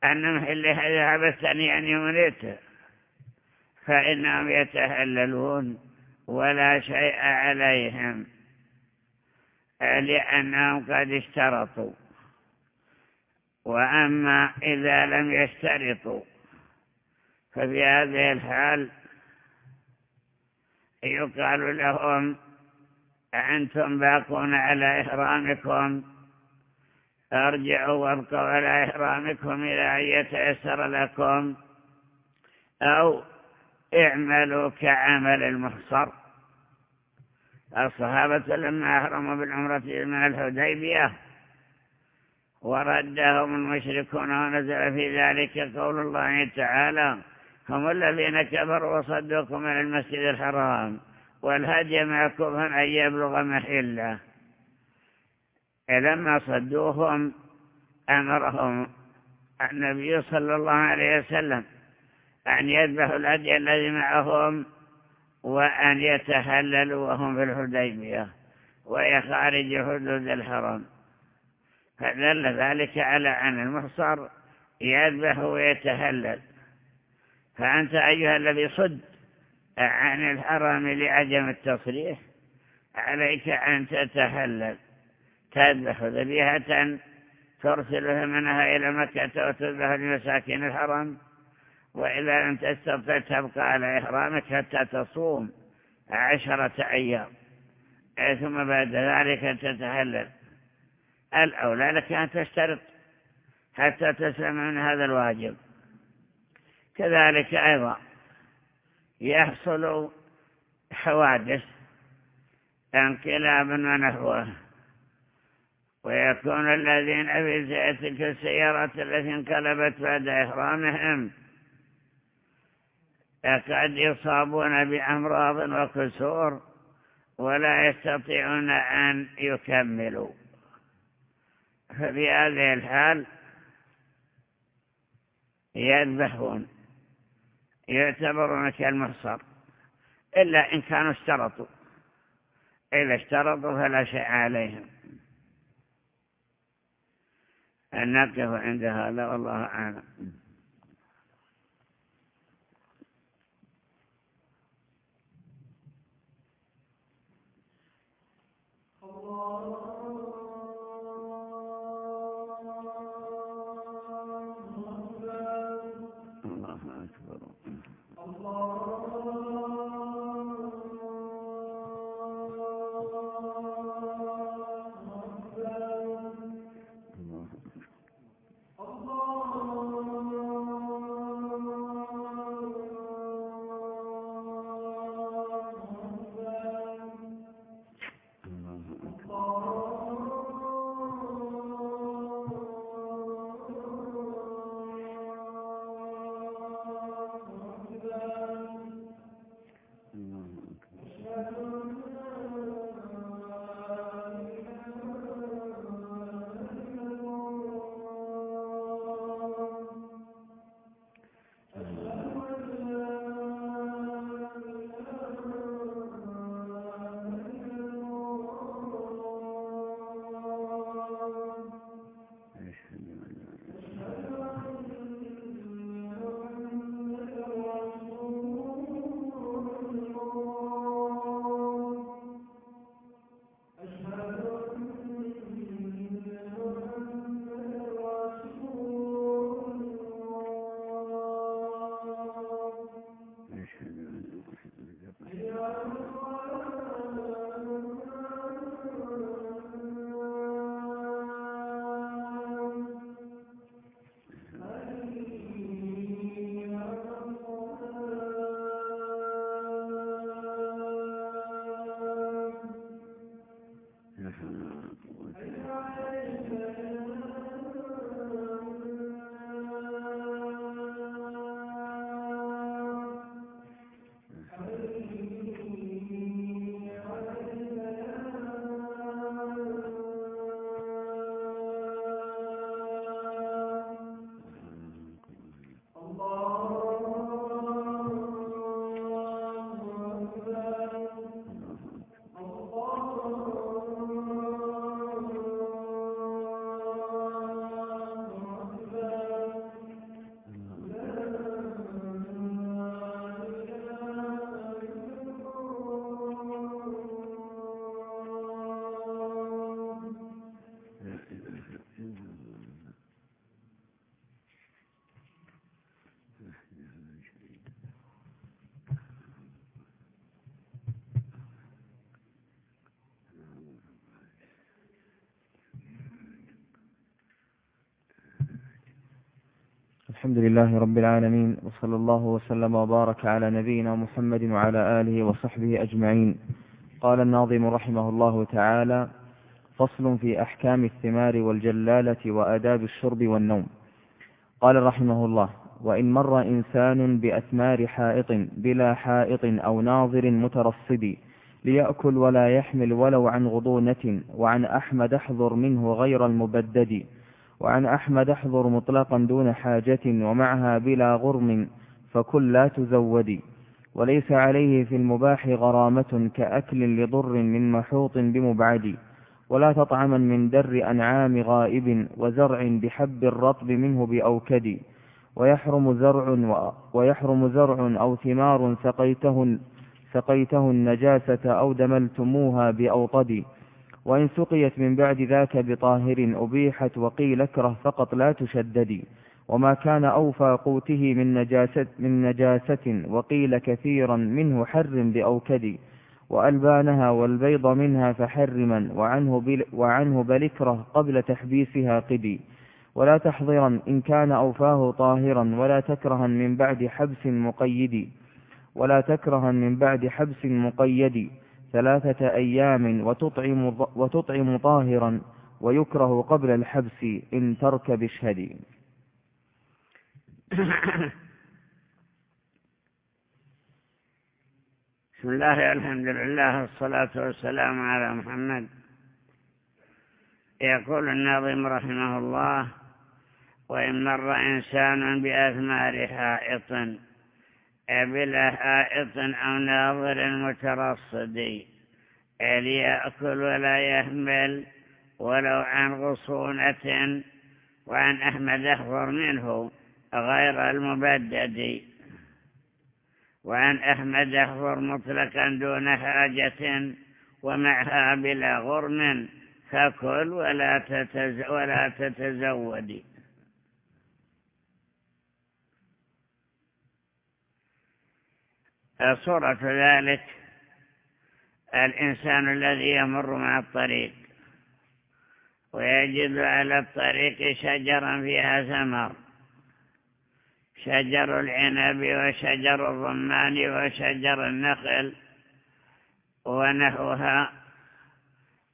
أن محل هذا حبستني أن يمريته فإنهم يتهللون ولا شيء عليهم لأنهم قد اشترطوا. وأما إذا لم يشترطوا ففي هذه الحال يقال لهم أنتم باقون على إحرامكم؟ أرجعوا وابقوا على إحرامكم إلى أن يتيسر لكم أو اعملوا كعمل المحصر الصحابة لما أحرموا بالعمرة من الحديبية وردهم المشركون ونزل في ذلك قول الله تعالى هم الذين كفروا وصدوكم عن المسجد الحرام والهدي معكم أن يبلغ محلة. لما صدوهم أمرهم النبي صلى الله عليه وسلم أن يذبحوا الهدي الذي معهم وأن يتهللوا وهم في الحديبية وهي خارج حدود الحرم. فدل ذلك على أن المحصر يذبح ويتهلل. فأنت أيها الذي صد عن الحرم لعجم التصريح عليك أن تتهلل. تذبح ذبيحة ترسل ثمنها إلى مكة وتذبح لمساكين الحرم وإذا لم تستطع تبقى على إحرامك حتى تصوم عشرة أيام. ثم بعد ذلك تتحلل. الأولى لك أن تشترط حتى تسلم من هذا الواجب. كذلك أيضا يحصل حوادث انقلاب ونحوه. ويكون الذين في تلك السيارات التي انقلبت بعد إحرامهم قد يصابون بأمراض وكسور ولا يستطيعون أن يكملوا. ففي هذه الحال يذبحون يعتبرون كالمحصر إلا إن كانوا اشترطوا. إذا اشترطوا فلا شيء عليهم أن نقف عند هذا والله أعلم. الحمد لله رب العالمين وصلى الله وسلم وبارك على نبينا محمد وعلى آله وصحبه أجمعين. قال الناظم رحمه الله تعالى فصل في أحكام الثمار والجلالة وأداب الشرب والنوم. قال رحمه الله وإن مر إنسان بأثمار حائط بلا حائط أو ناظر مترصد ليأكل ولا يحمل ولو عن غضونة وعن أحمد احذر منه غير المبدد. وعن أحمد احضر مطلقا دون حاجة ومعها بلا غرم فكل لا تزودي وليس عليه في المباح غرامة كأكل لضر من محوط بمبعد. ولا تطعما من در أنعام غائب وزرع بحب الرطب منه بأوكد. ويحرم زرع ويحرم زرع أو ثمار سقيته سقيته النجاسة أو دملتموها بأوطد. وإن سقيت من بعد ذاك بطاهر أبيحت وقيل اكره فقط لا تشددي وما كان أوفى قوته من نجاسة, من نجاسة وقيل كثيرا منه حر بأوكد. وألبانها والبيض منها فحرما وعنه, بل وعنه بلكرة قبل تحبيسها قدي. ولا تحضرا إن كان أوفاه طاهرا ولا تكرها من بعد حبس مقيد. ولا تكرها من بعد حبس مقيد. ثلاثة أيام وتطعم, وتطعم طاهرا ويكره قبل الحبس إن ترك بشهد بسم الله الحمد لله والصلاة والسلام على محمد. يقول الناظم رحمه الله وإن مر إنسان بأثمار حائط بلا حائط أو ناظر مترصد. ليأكل ولا يهمل؟ ولو عن غصونة. وعن أحمد أخبر منه غير المبدد. وعن أحمد أخبر مطلقا دون حاجة. ومعها بلا غرم. فكل ولا, تتز ولا تتزود. صورة ذلك الإنسان الذي يمر مع الطريق ويجد على الطريق شجرا فيها ثمر شجر العنب وشجر الرمان وشجر النخل ونحوها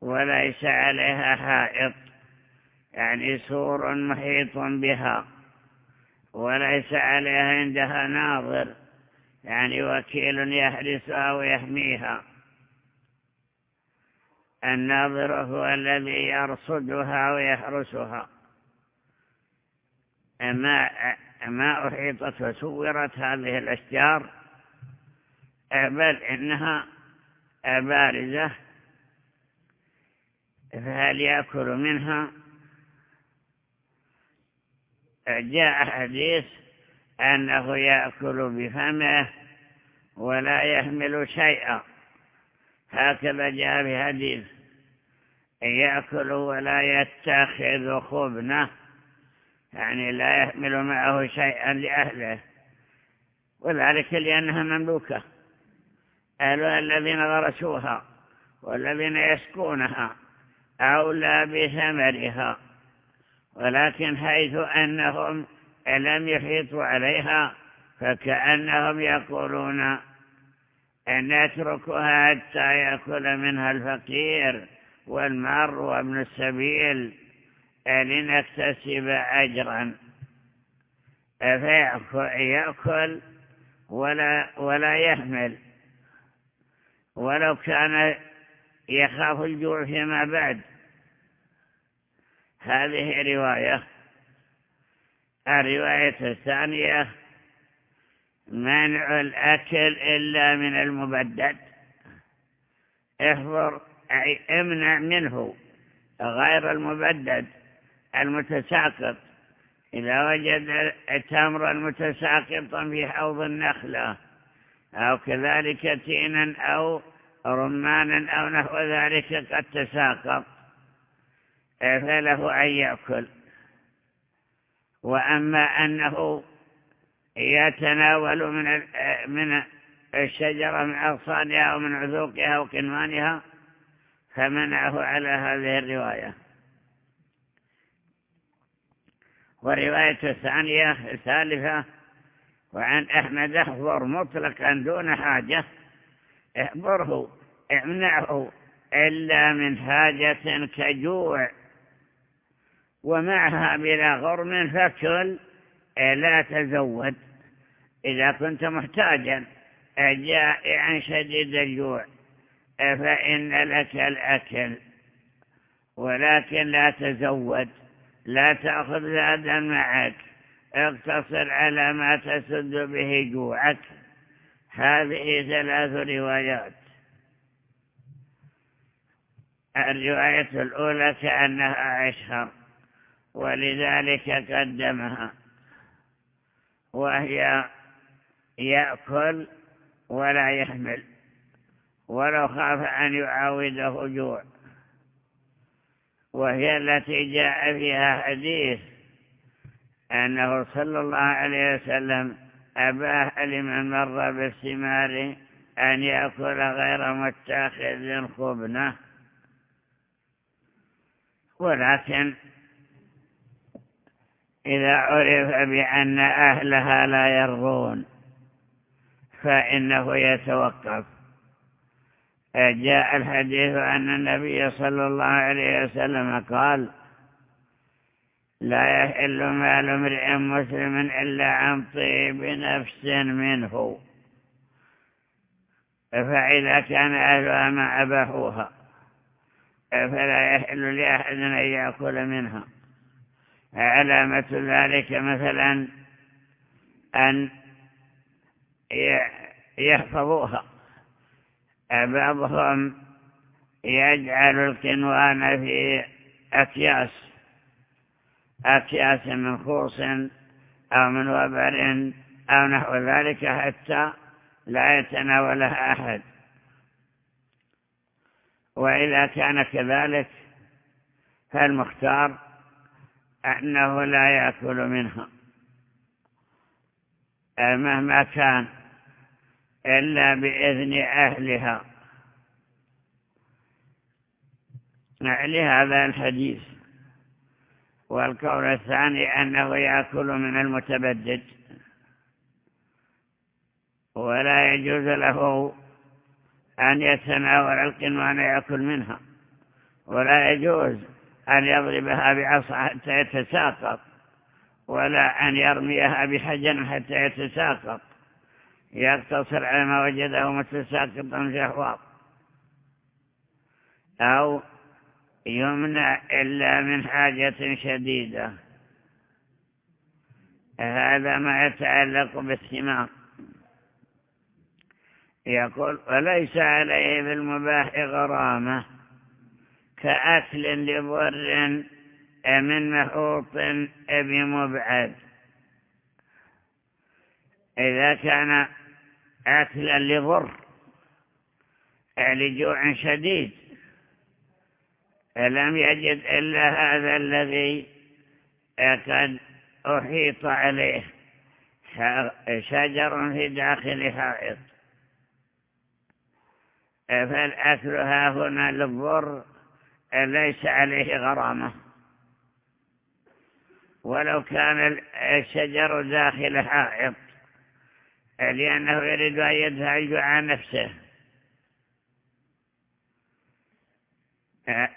وليس عليها حائط يعني سور محيط بها وليس عليها عندها ناظر. يعني وكيل يحرسها ويحميها. الناظر هو الذي يرصدها ويحرسها. ما, ما أحيطت وسورت هذه الأشجار بل إنها بارزة فهل يأكل منها؟ جاء حديث أنه يأكل بفمه ولا يحمل شيئا. هكذا جاء في حديث يأكل ولا يتخذ خبنة يعني لا يحمل معه شيئا لأهله. وذلك لأنها مملوكة. أهلها الذين غرسوها والذين يسكونها أولى بثمرها ولكن حيث أنهم لم يحيطوا عليها؟ فكأنهم يقولون أن نتركها حتى يأكل منها الفقير والمر وابن السبيل لنكتسب أجرا. فيأكل ولا, ولا يحمل. ولو كان يخاف الجوع فيما بعد. هذه رواية. الرواية الثانية منع الأكل إلا من المبدد. احضر أي امنع منه غير المبدد المتساقط. إذا وجد تمرا متساقطا في حوض النخلة أو كذلك تينا أو رمانا أو نحو ذلك قد تساقط. فله أن يأكل. وأما أنه يتناول من من الشجرة من أغصانها أو من عذوقها أو كنوانها فمنعه على هذه الرواية. والرواية الثانية الثالثة وعن أحمد احضر مطلقا دون حاجة احضره امنعه إلا من حاجة كجوع. ومعها بلا غرم فكل لا تزود. إذا كنت محتاجا جائعا شديد الجوع فإن لك الأكل. ولكن لا تزود لا تأخذ زادا معك. اقتصر على ما تسد به جوعك. هذه ثلاث روايات. الرواية الأولى كأنها أشهر ولذلك قدمها. وهي يأكل ولا يحمل ولو خاف أن يعاوده جوع. وهي التي جاء فيها حديث أنه صلى الله عليه وسلم أباه لمن مر بالثمار أن يأكل غير متاخذ خبنة. ولكن إذا عرف بأن أهلها لا يرضون فإنه يتوقف. جاء الحديث أن النبي صلى الله عليه وسلم قال لا يحل مال امرئ مسلم إلا عن طيب نفس منه. فإذا كان أهلها ما أباحوها فلا يحل لأحد أن يأكل منها. علامة ذلك مثلا أن يحفظوها. بعضهم يجعل الكنوان في أكياس أكياس من خوص أو من وبر أو نحو ذلك حتى لا يتناولها أحد. وإذا كان كذلك فالمختار أنه لا يأكل منها. مهما كان إلا بإذن أهلها. لهذا الحديث. والقول الثاني أنه يأكل من المتبدد. ولا يجوز له أن يتناول القنوان يأكل منها. ولا يجوز. أن يضربها بعصا حتى يتساقط ولا أن يرميها بحجر حتى يتساقط. يقتصر على ما وجده متساقطا في أحواض أو يمنع إلا من حاجة شديدة. هذا ما يتعلق بالثمار يقول وليس عليه بالمباح غرامة. كأكل لبر من محوط بمبعد إذا كان أكلا لضر لجوع شديد لم يجد إلا هذا الذي قد أحيط عليه شجر في داخل حائط. فالأكل ها هنا للضر ليس عليه غرامة. ولو كان الشجر داخل حائط لأنه يريد أن يدفع عن نفسه.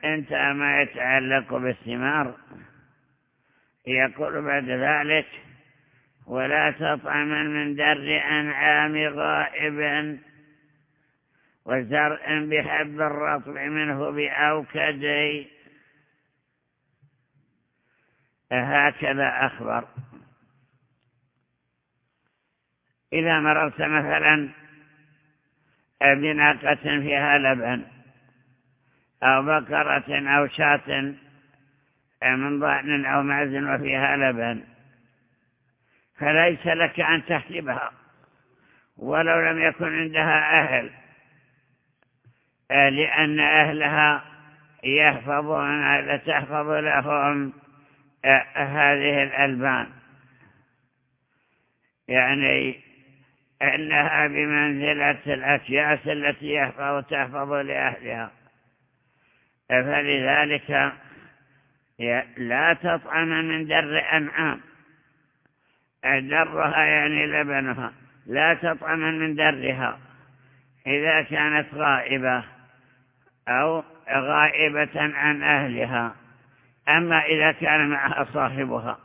انتهى ما يتعلق بالثمار؟ يقول بعد ذلك ولا تطعم من در أنعام غائبا وزرع بحب الرطب منه بأوكدي. هكذا أخبر. إذا مررت مثلا بناقة فيها لبن أو بقرة أو شاة من ضأن أو معز وفيها لبن فليس لك أن تحلبها ولو لم يكن عندها أهل. لأن أهلها يحفظون تحفظ لهم هذه الألبان. يعني أنها بمنزلة الأكياس التي يحفظ تحفظ لأهلها. فلذلك لا تطعم من در أنعام. درها يعني لبنها. لا تطعم من درها. إذا كانت غائبة. أو غائبة عن أهلها أما إذا كان معها صاحبها.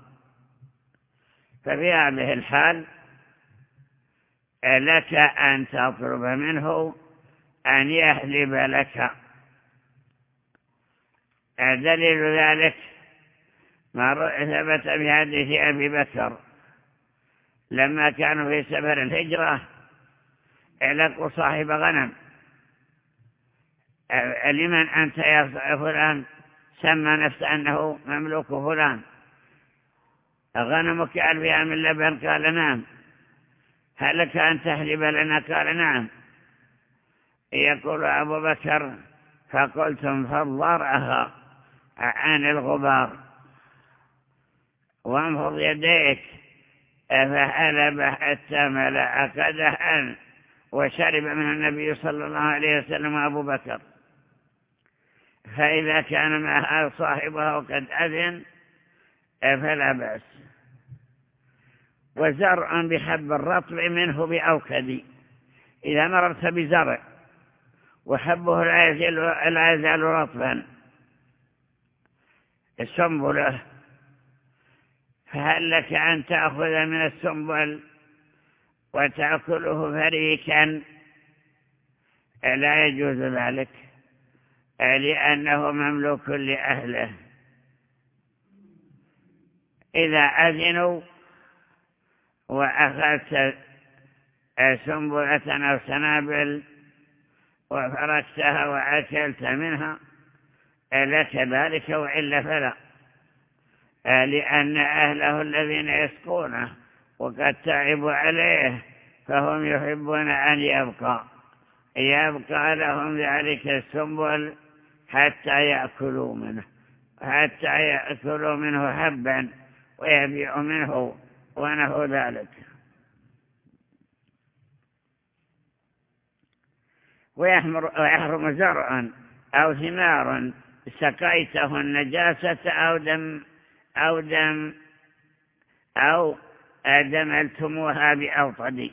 ففي هذه الحال لك أن تطلب منه أن يحلب لك. دليل ذلك ما ثبت في حديث أبي بكر. لما كانوا في سفر الهجرة لقوا صاحب غنم. لمن أنت يا فلان سمى نفسه أنه مملوك فلان. غنمك ألفها من لبن قال نعم. هل لك أن تحلب لنا؟ قال نعم. يقول أبو بكر فقلتم فضرعها عن الغبار. وانفض يديك فحلب حتى ملأ قدحا وشرب من النبي صلى الله عليه وسلم أبو بكر. فإذا كان معها صاحبها وقد أذن فلا بأس. وزرع بحب الرطب منه بأوكد. إذا مررت بزرع وحبه لا يزال رطبا. السنبله فهل لك أن تأخذ من السنبل وتأكله فريكا؟ لا يجوز ذلك. لأنه مملوك لأهله. إذا أذنوا وأخذت سنبلة أو سنابل وفرشتها وأكلت منها لك ذلك وإلا فلا؟ لأن أهله الذين يسقونه وقد تعبوا عليه فهم يحبون أن يبقى. يبقى لهم ذلك السنبل حتى يأكلوا منه حتى يأكلوا منه حبا ويبيعوا منه ونحو ذلك. ويحرم زرع أو ثمار سقيته النجاسة أو دم أو دم أو دملتموها بأوطد.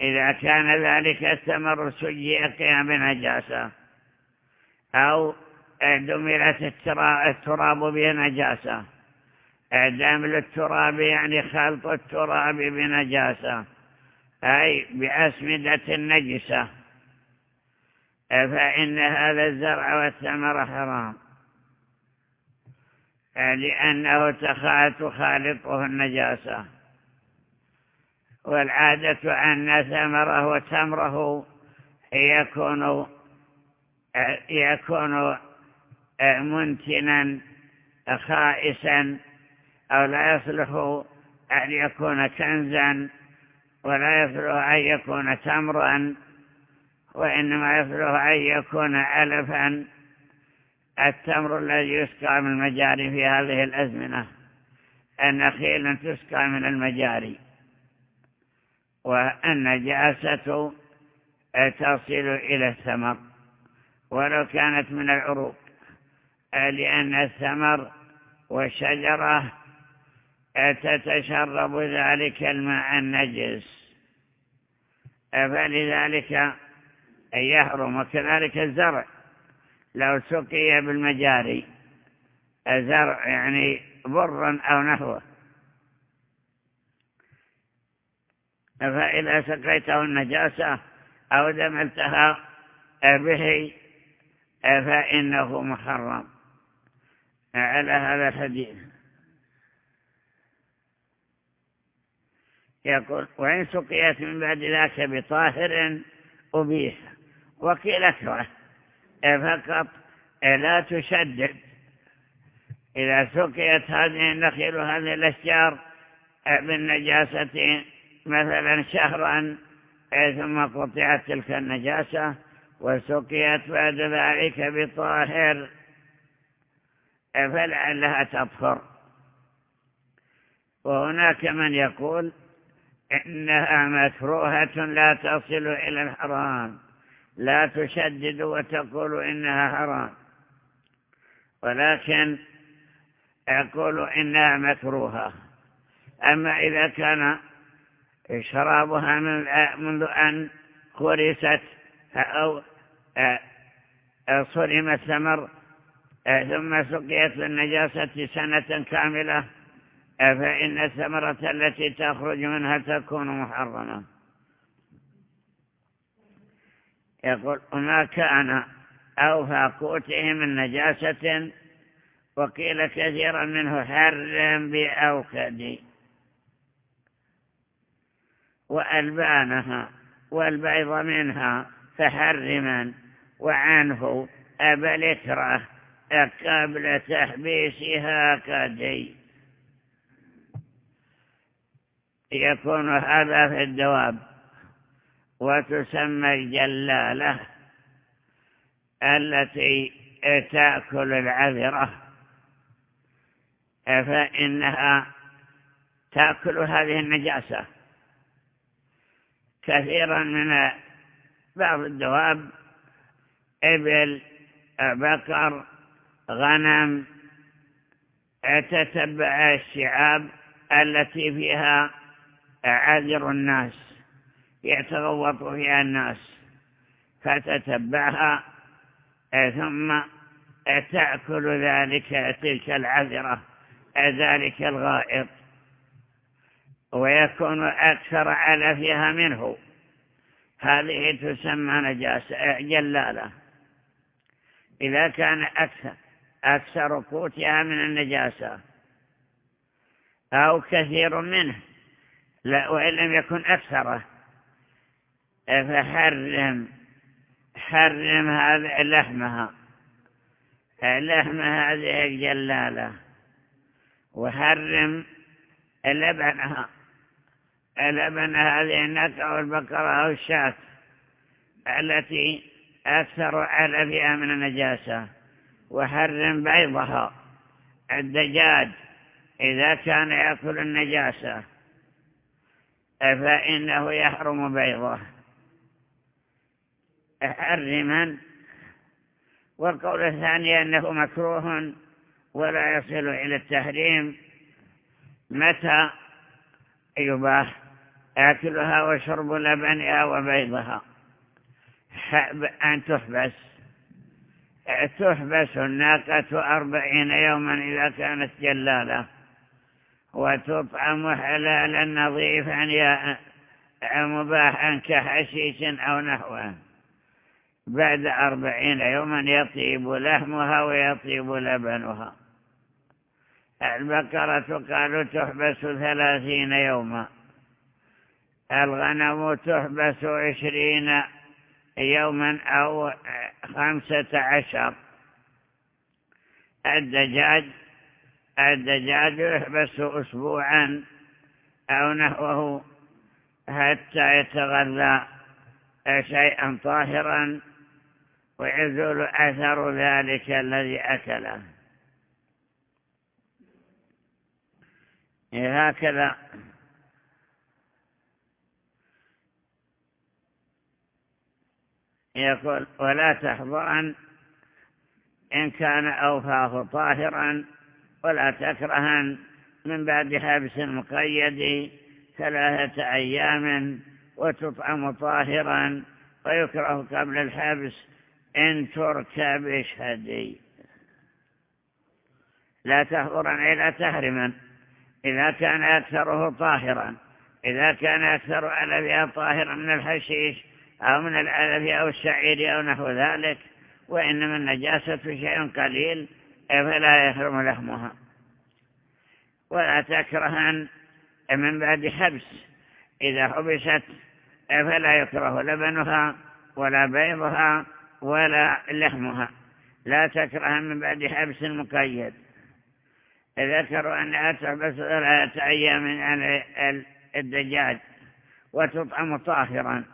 إذا كان ذلك الثمر سجئ بنجاسة أو دمرت التراب بنجاسة. دمل التراب يعني خلط التراب بنجاسة. أي بأسمدة النجسة. فإن هذا الزرع والثمر حرام. لأنه تخالطه النجاسة. والعادة أن ثمره وتمره يكون يكون منتنا خائسا أو لا يصلح أن يكون كنزا ولا يصلح أن يكون تمرا وإنما يصلح أن يكون ألفا. التمر الذي يسقى من المجاري في هذه الأزمنة النخيل تسقى من المجاري. والنجاسة تصل إلى الثمر ولو كانت من العروق لأن الثمر والشجرة تتشرب ذلك الماء النجس فلذلك يحرم وكذلك الزرع لو سقي بالمجاري زرع يعني برا أو نحوه. فإذا سقيته النجاسة أو دملتها به فإنه محرم. على هذا الحديث. يقول وإن سقيت من بعد ذاك بطاهر أبيح. وقيل فقط لا تشدد. إذا سقيت هذه النخيل وهذه الأشجار بالنجاسة مثلا شهرا ثم قطعت تلك النجاسة وسقيت بعد ذلك بطاهر. فلعلها تطهر وهناك من يقول إنها مكروهة لا تصل إلى الحرام لا تشدد وتقول إنها حرام. ولكن يقول إنها مكروهة. أما إذا كان شرابها منذ أن خرست أو صرم الثمر ثم سقيت بالنجاسة سنة كاملة فإن الثمرة التي تخرج منها تكون محرمة. يقول وما كان أوفى قوتهم من نجاسة وقيل كثيرا منه حرم بأوكد. وألبانها والبيض منها فحرما. وعنه أبل اكره قبل تحبيسها كدي. يكون هذا في الدواب وتسمى الجلالة التي تأكل العذرة. فإنها تأكل هذه النجاسة. كثيرا من بعض الدواب إبل بقر غنم تتبع الشعاب التي فيها عذر الناس يتغوط فيها الناس فتتبعها ثم تأكل ذلك تلك العذرة ذلك الغائط. ويكون أكثر على فيها منه. هذه تسمى نجاسة جلالة. إذا كان أكثر أكثر قوتها من النجاسة. أو كثير منه لا وإن لم يكن أكثره. فحرم حرم هذا لحمها. لحم هذه الجلالة وحرم لبنها. لبن هذه الناقة أو البقرة أو الشاة التي أكثر على فيها من النجاسة وحرم بيضها. الدجاج إذا كان يأكل النجاسة فإنه يحرم بيضه. حرما. والقول الثاني أنه مكروه ولا يصل إلى التحريم متى يباح. أكلها وشرب لبنها وبيضها. أن تحبس. تحبس الناقة أربعين يوما إذا كانت جلالة. وتطعم حلالا نظيفا يا مباحا كحشيش أو نحوه. بعد أربعين يوما يطيب لحمها ويطيب لبنها. البقرة قالوا تحبس ثلاثين يوما. الغنم تحبس عشرين يوما أو خمسة عشر. الدجاج الدجاج يحبس أسبوعا أو نحوه حتى يتغذى شيئا طاهرا ويزول أثر ذلك الذي أكله. هكذا. يقول ولا تحضرا إن كان أوفاه طاهرا ولا تكرها من بعد حبس مقيد ثلاثة أيام وتطعم طاهرا ويكره قبل الحبس إن تركب اشهدي لا تحضرا إلى تهرما إذا كان أكثره طاهرا. إذا كان أكثر علفها طاهرا من الحشيش أو من العلف أو الشعير أو نحو ذلك وإنما النجاسة شيء قليل فلا يحرم لحمها. ولا تكرهن من بعد حبس إذا حبست فلا يكره لبنها ولا بيضها ولا لحمها. لا تكره من بعد حبس مقيد. ذكروا أنها تحبس ثلاثة أيام عن الدجاج وتطعم طاهرا.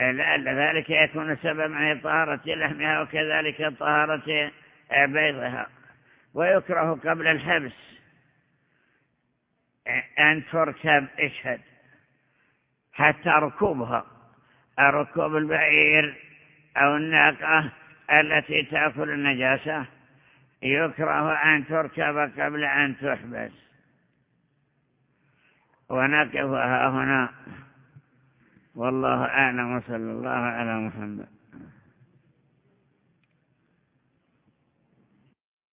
لعل ذلك يكون سببا طهارة لحمها وكذلك طهارة بيضها. ويكره قبل الحبس أن تركب اشهد حتى ركوبها. ركوب البعير أو الناقة التي تأكل النجاسة يكره أن تركب قبل أن تحبس. ونقفها هنا. والله أعلم وصلى الله على محمد.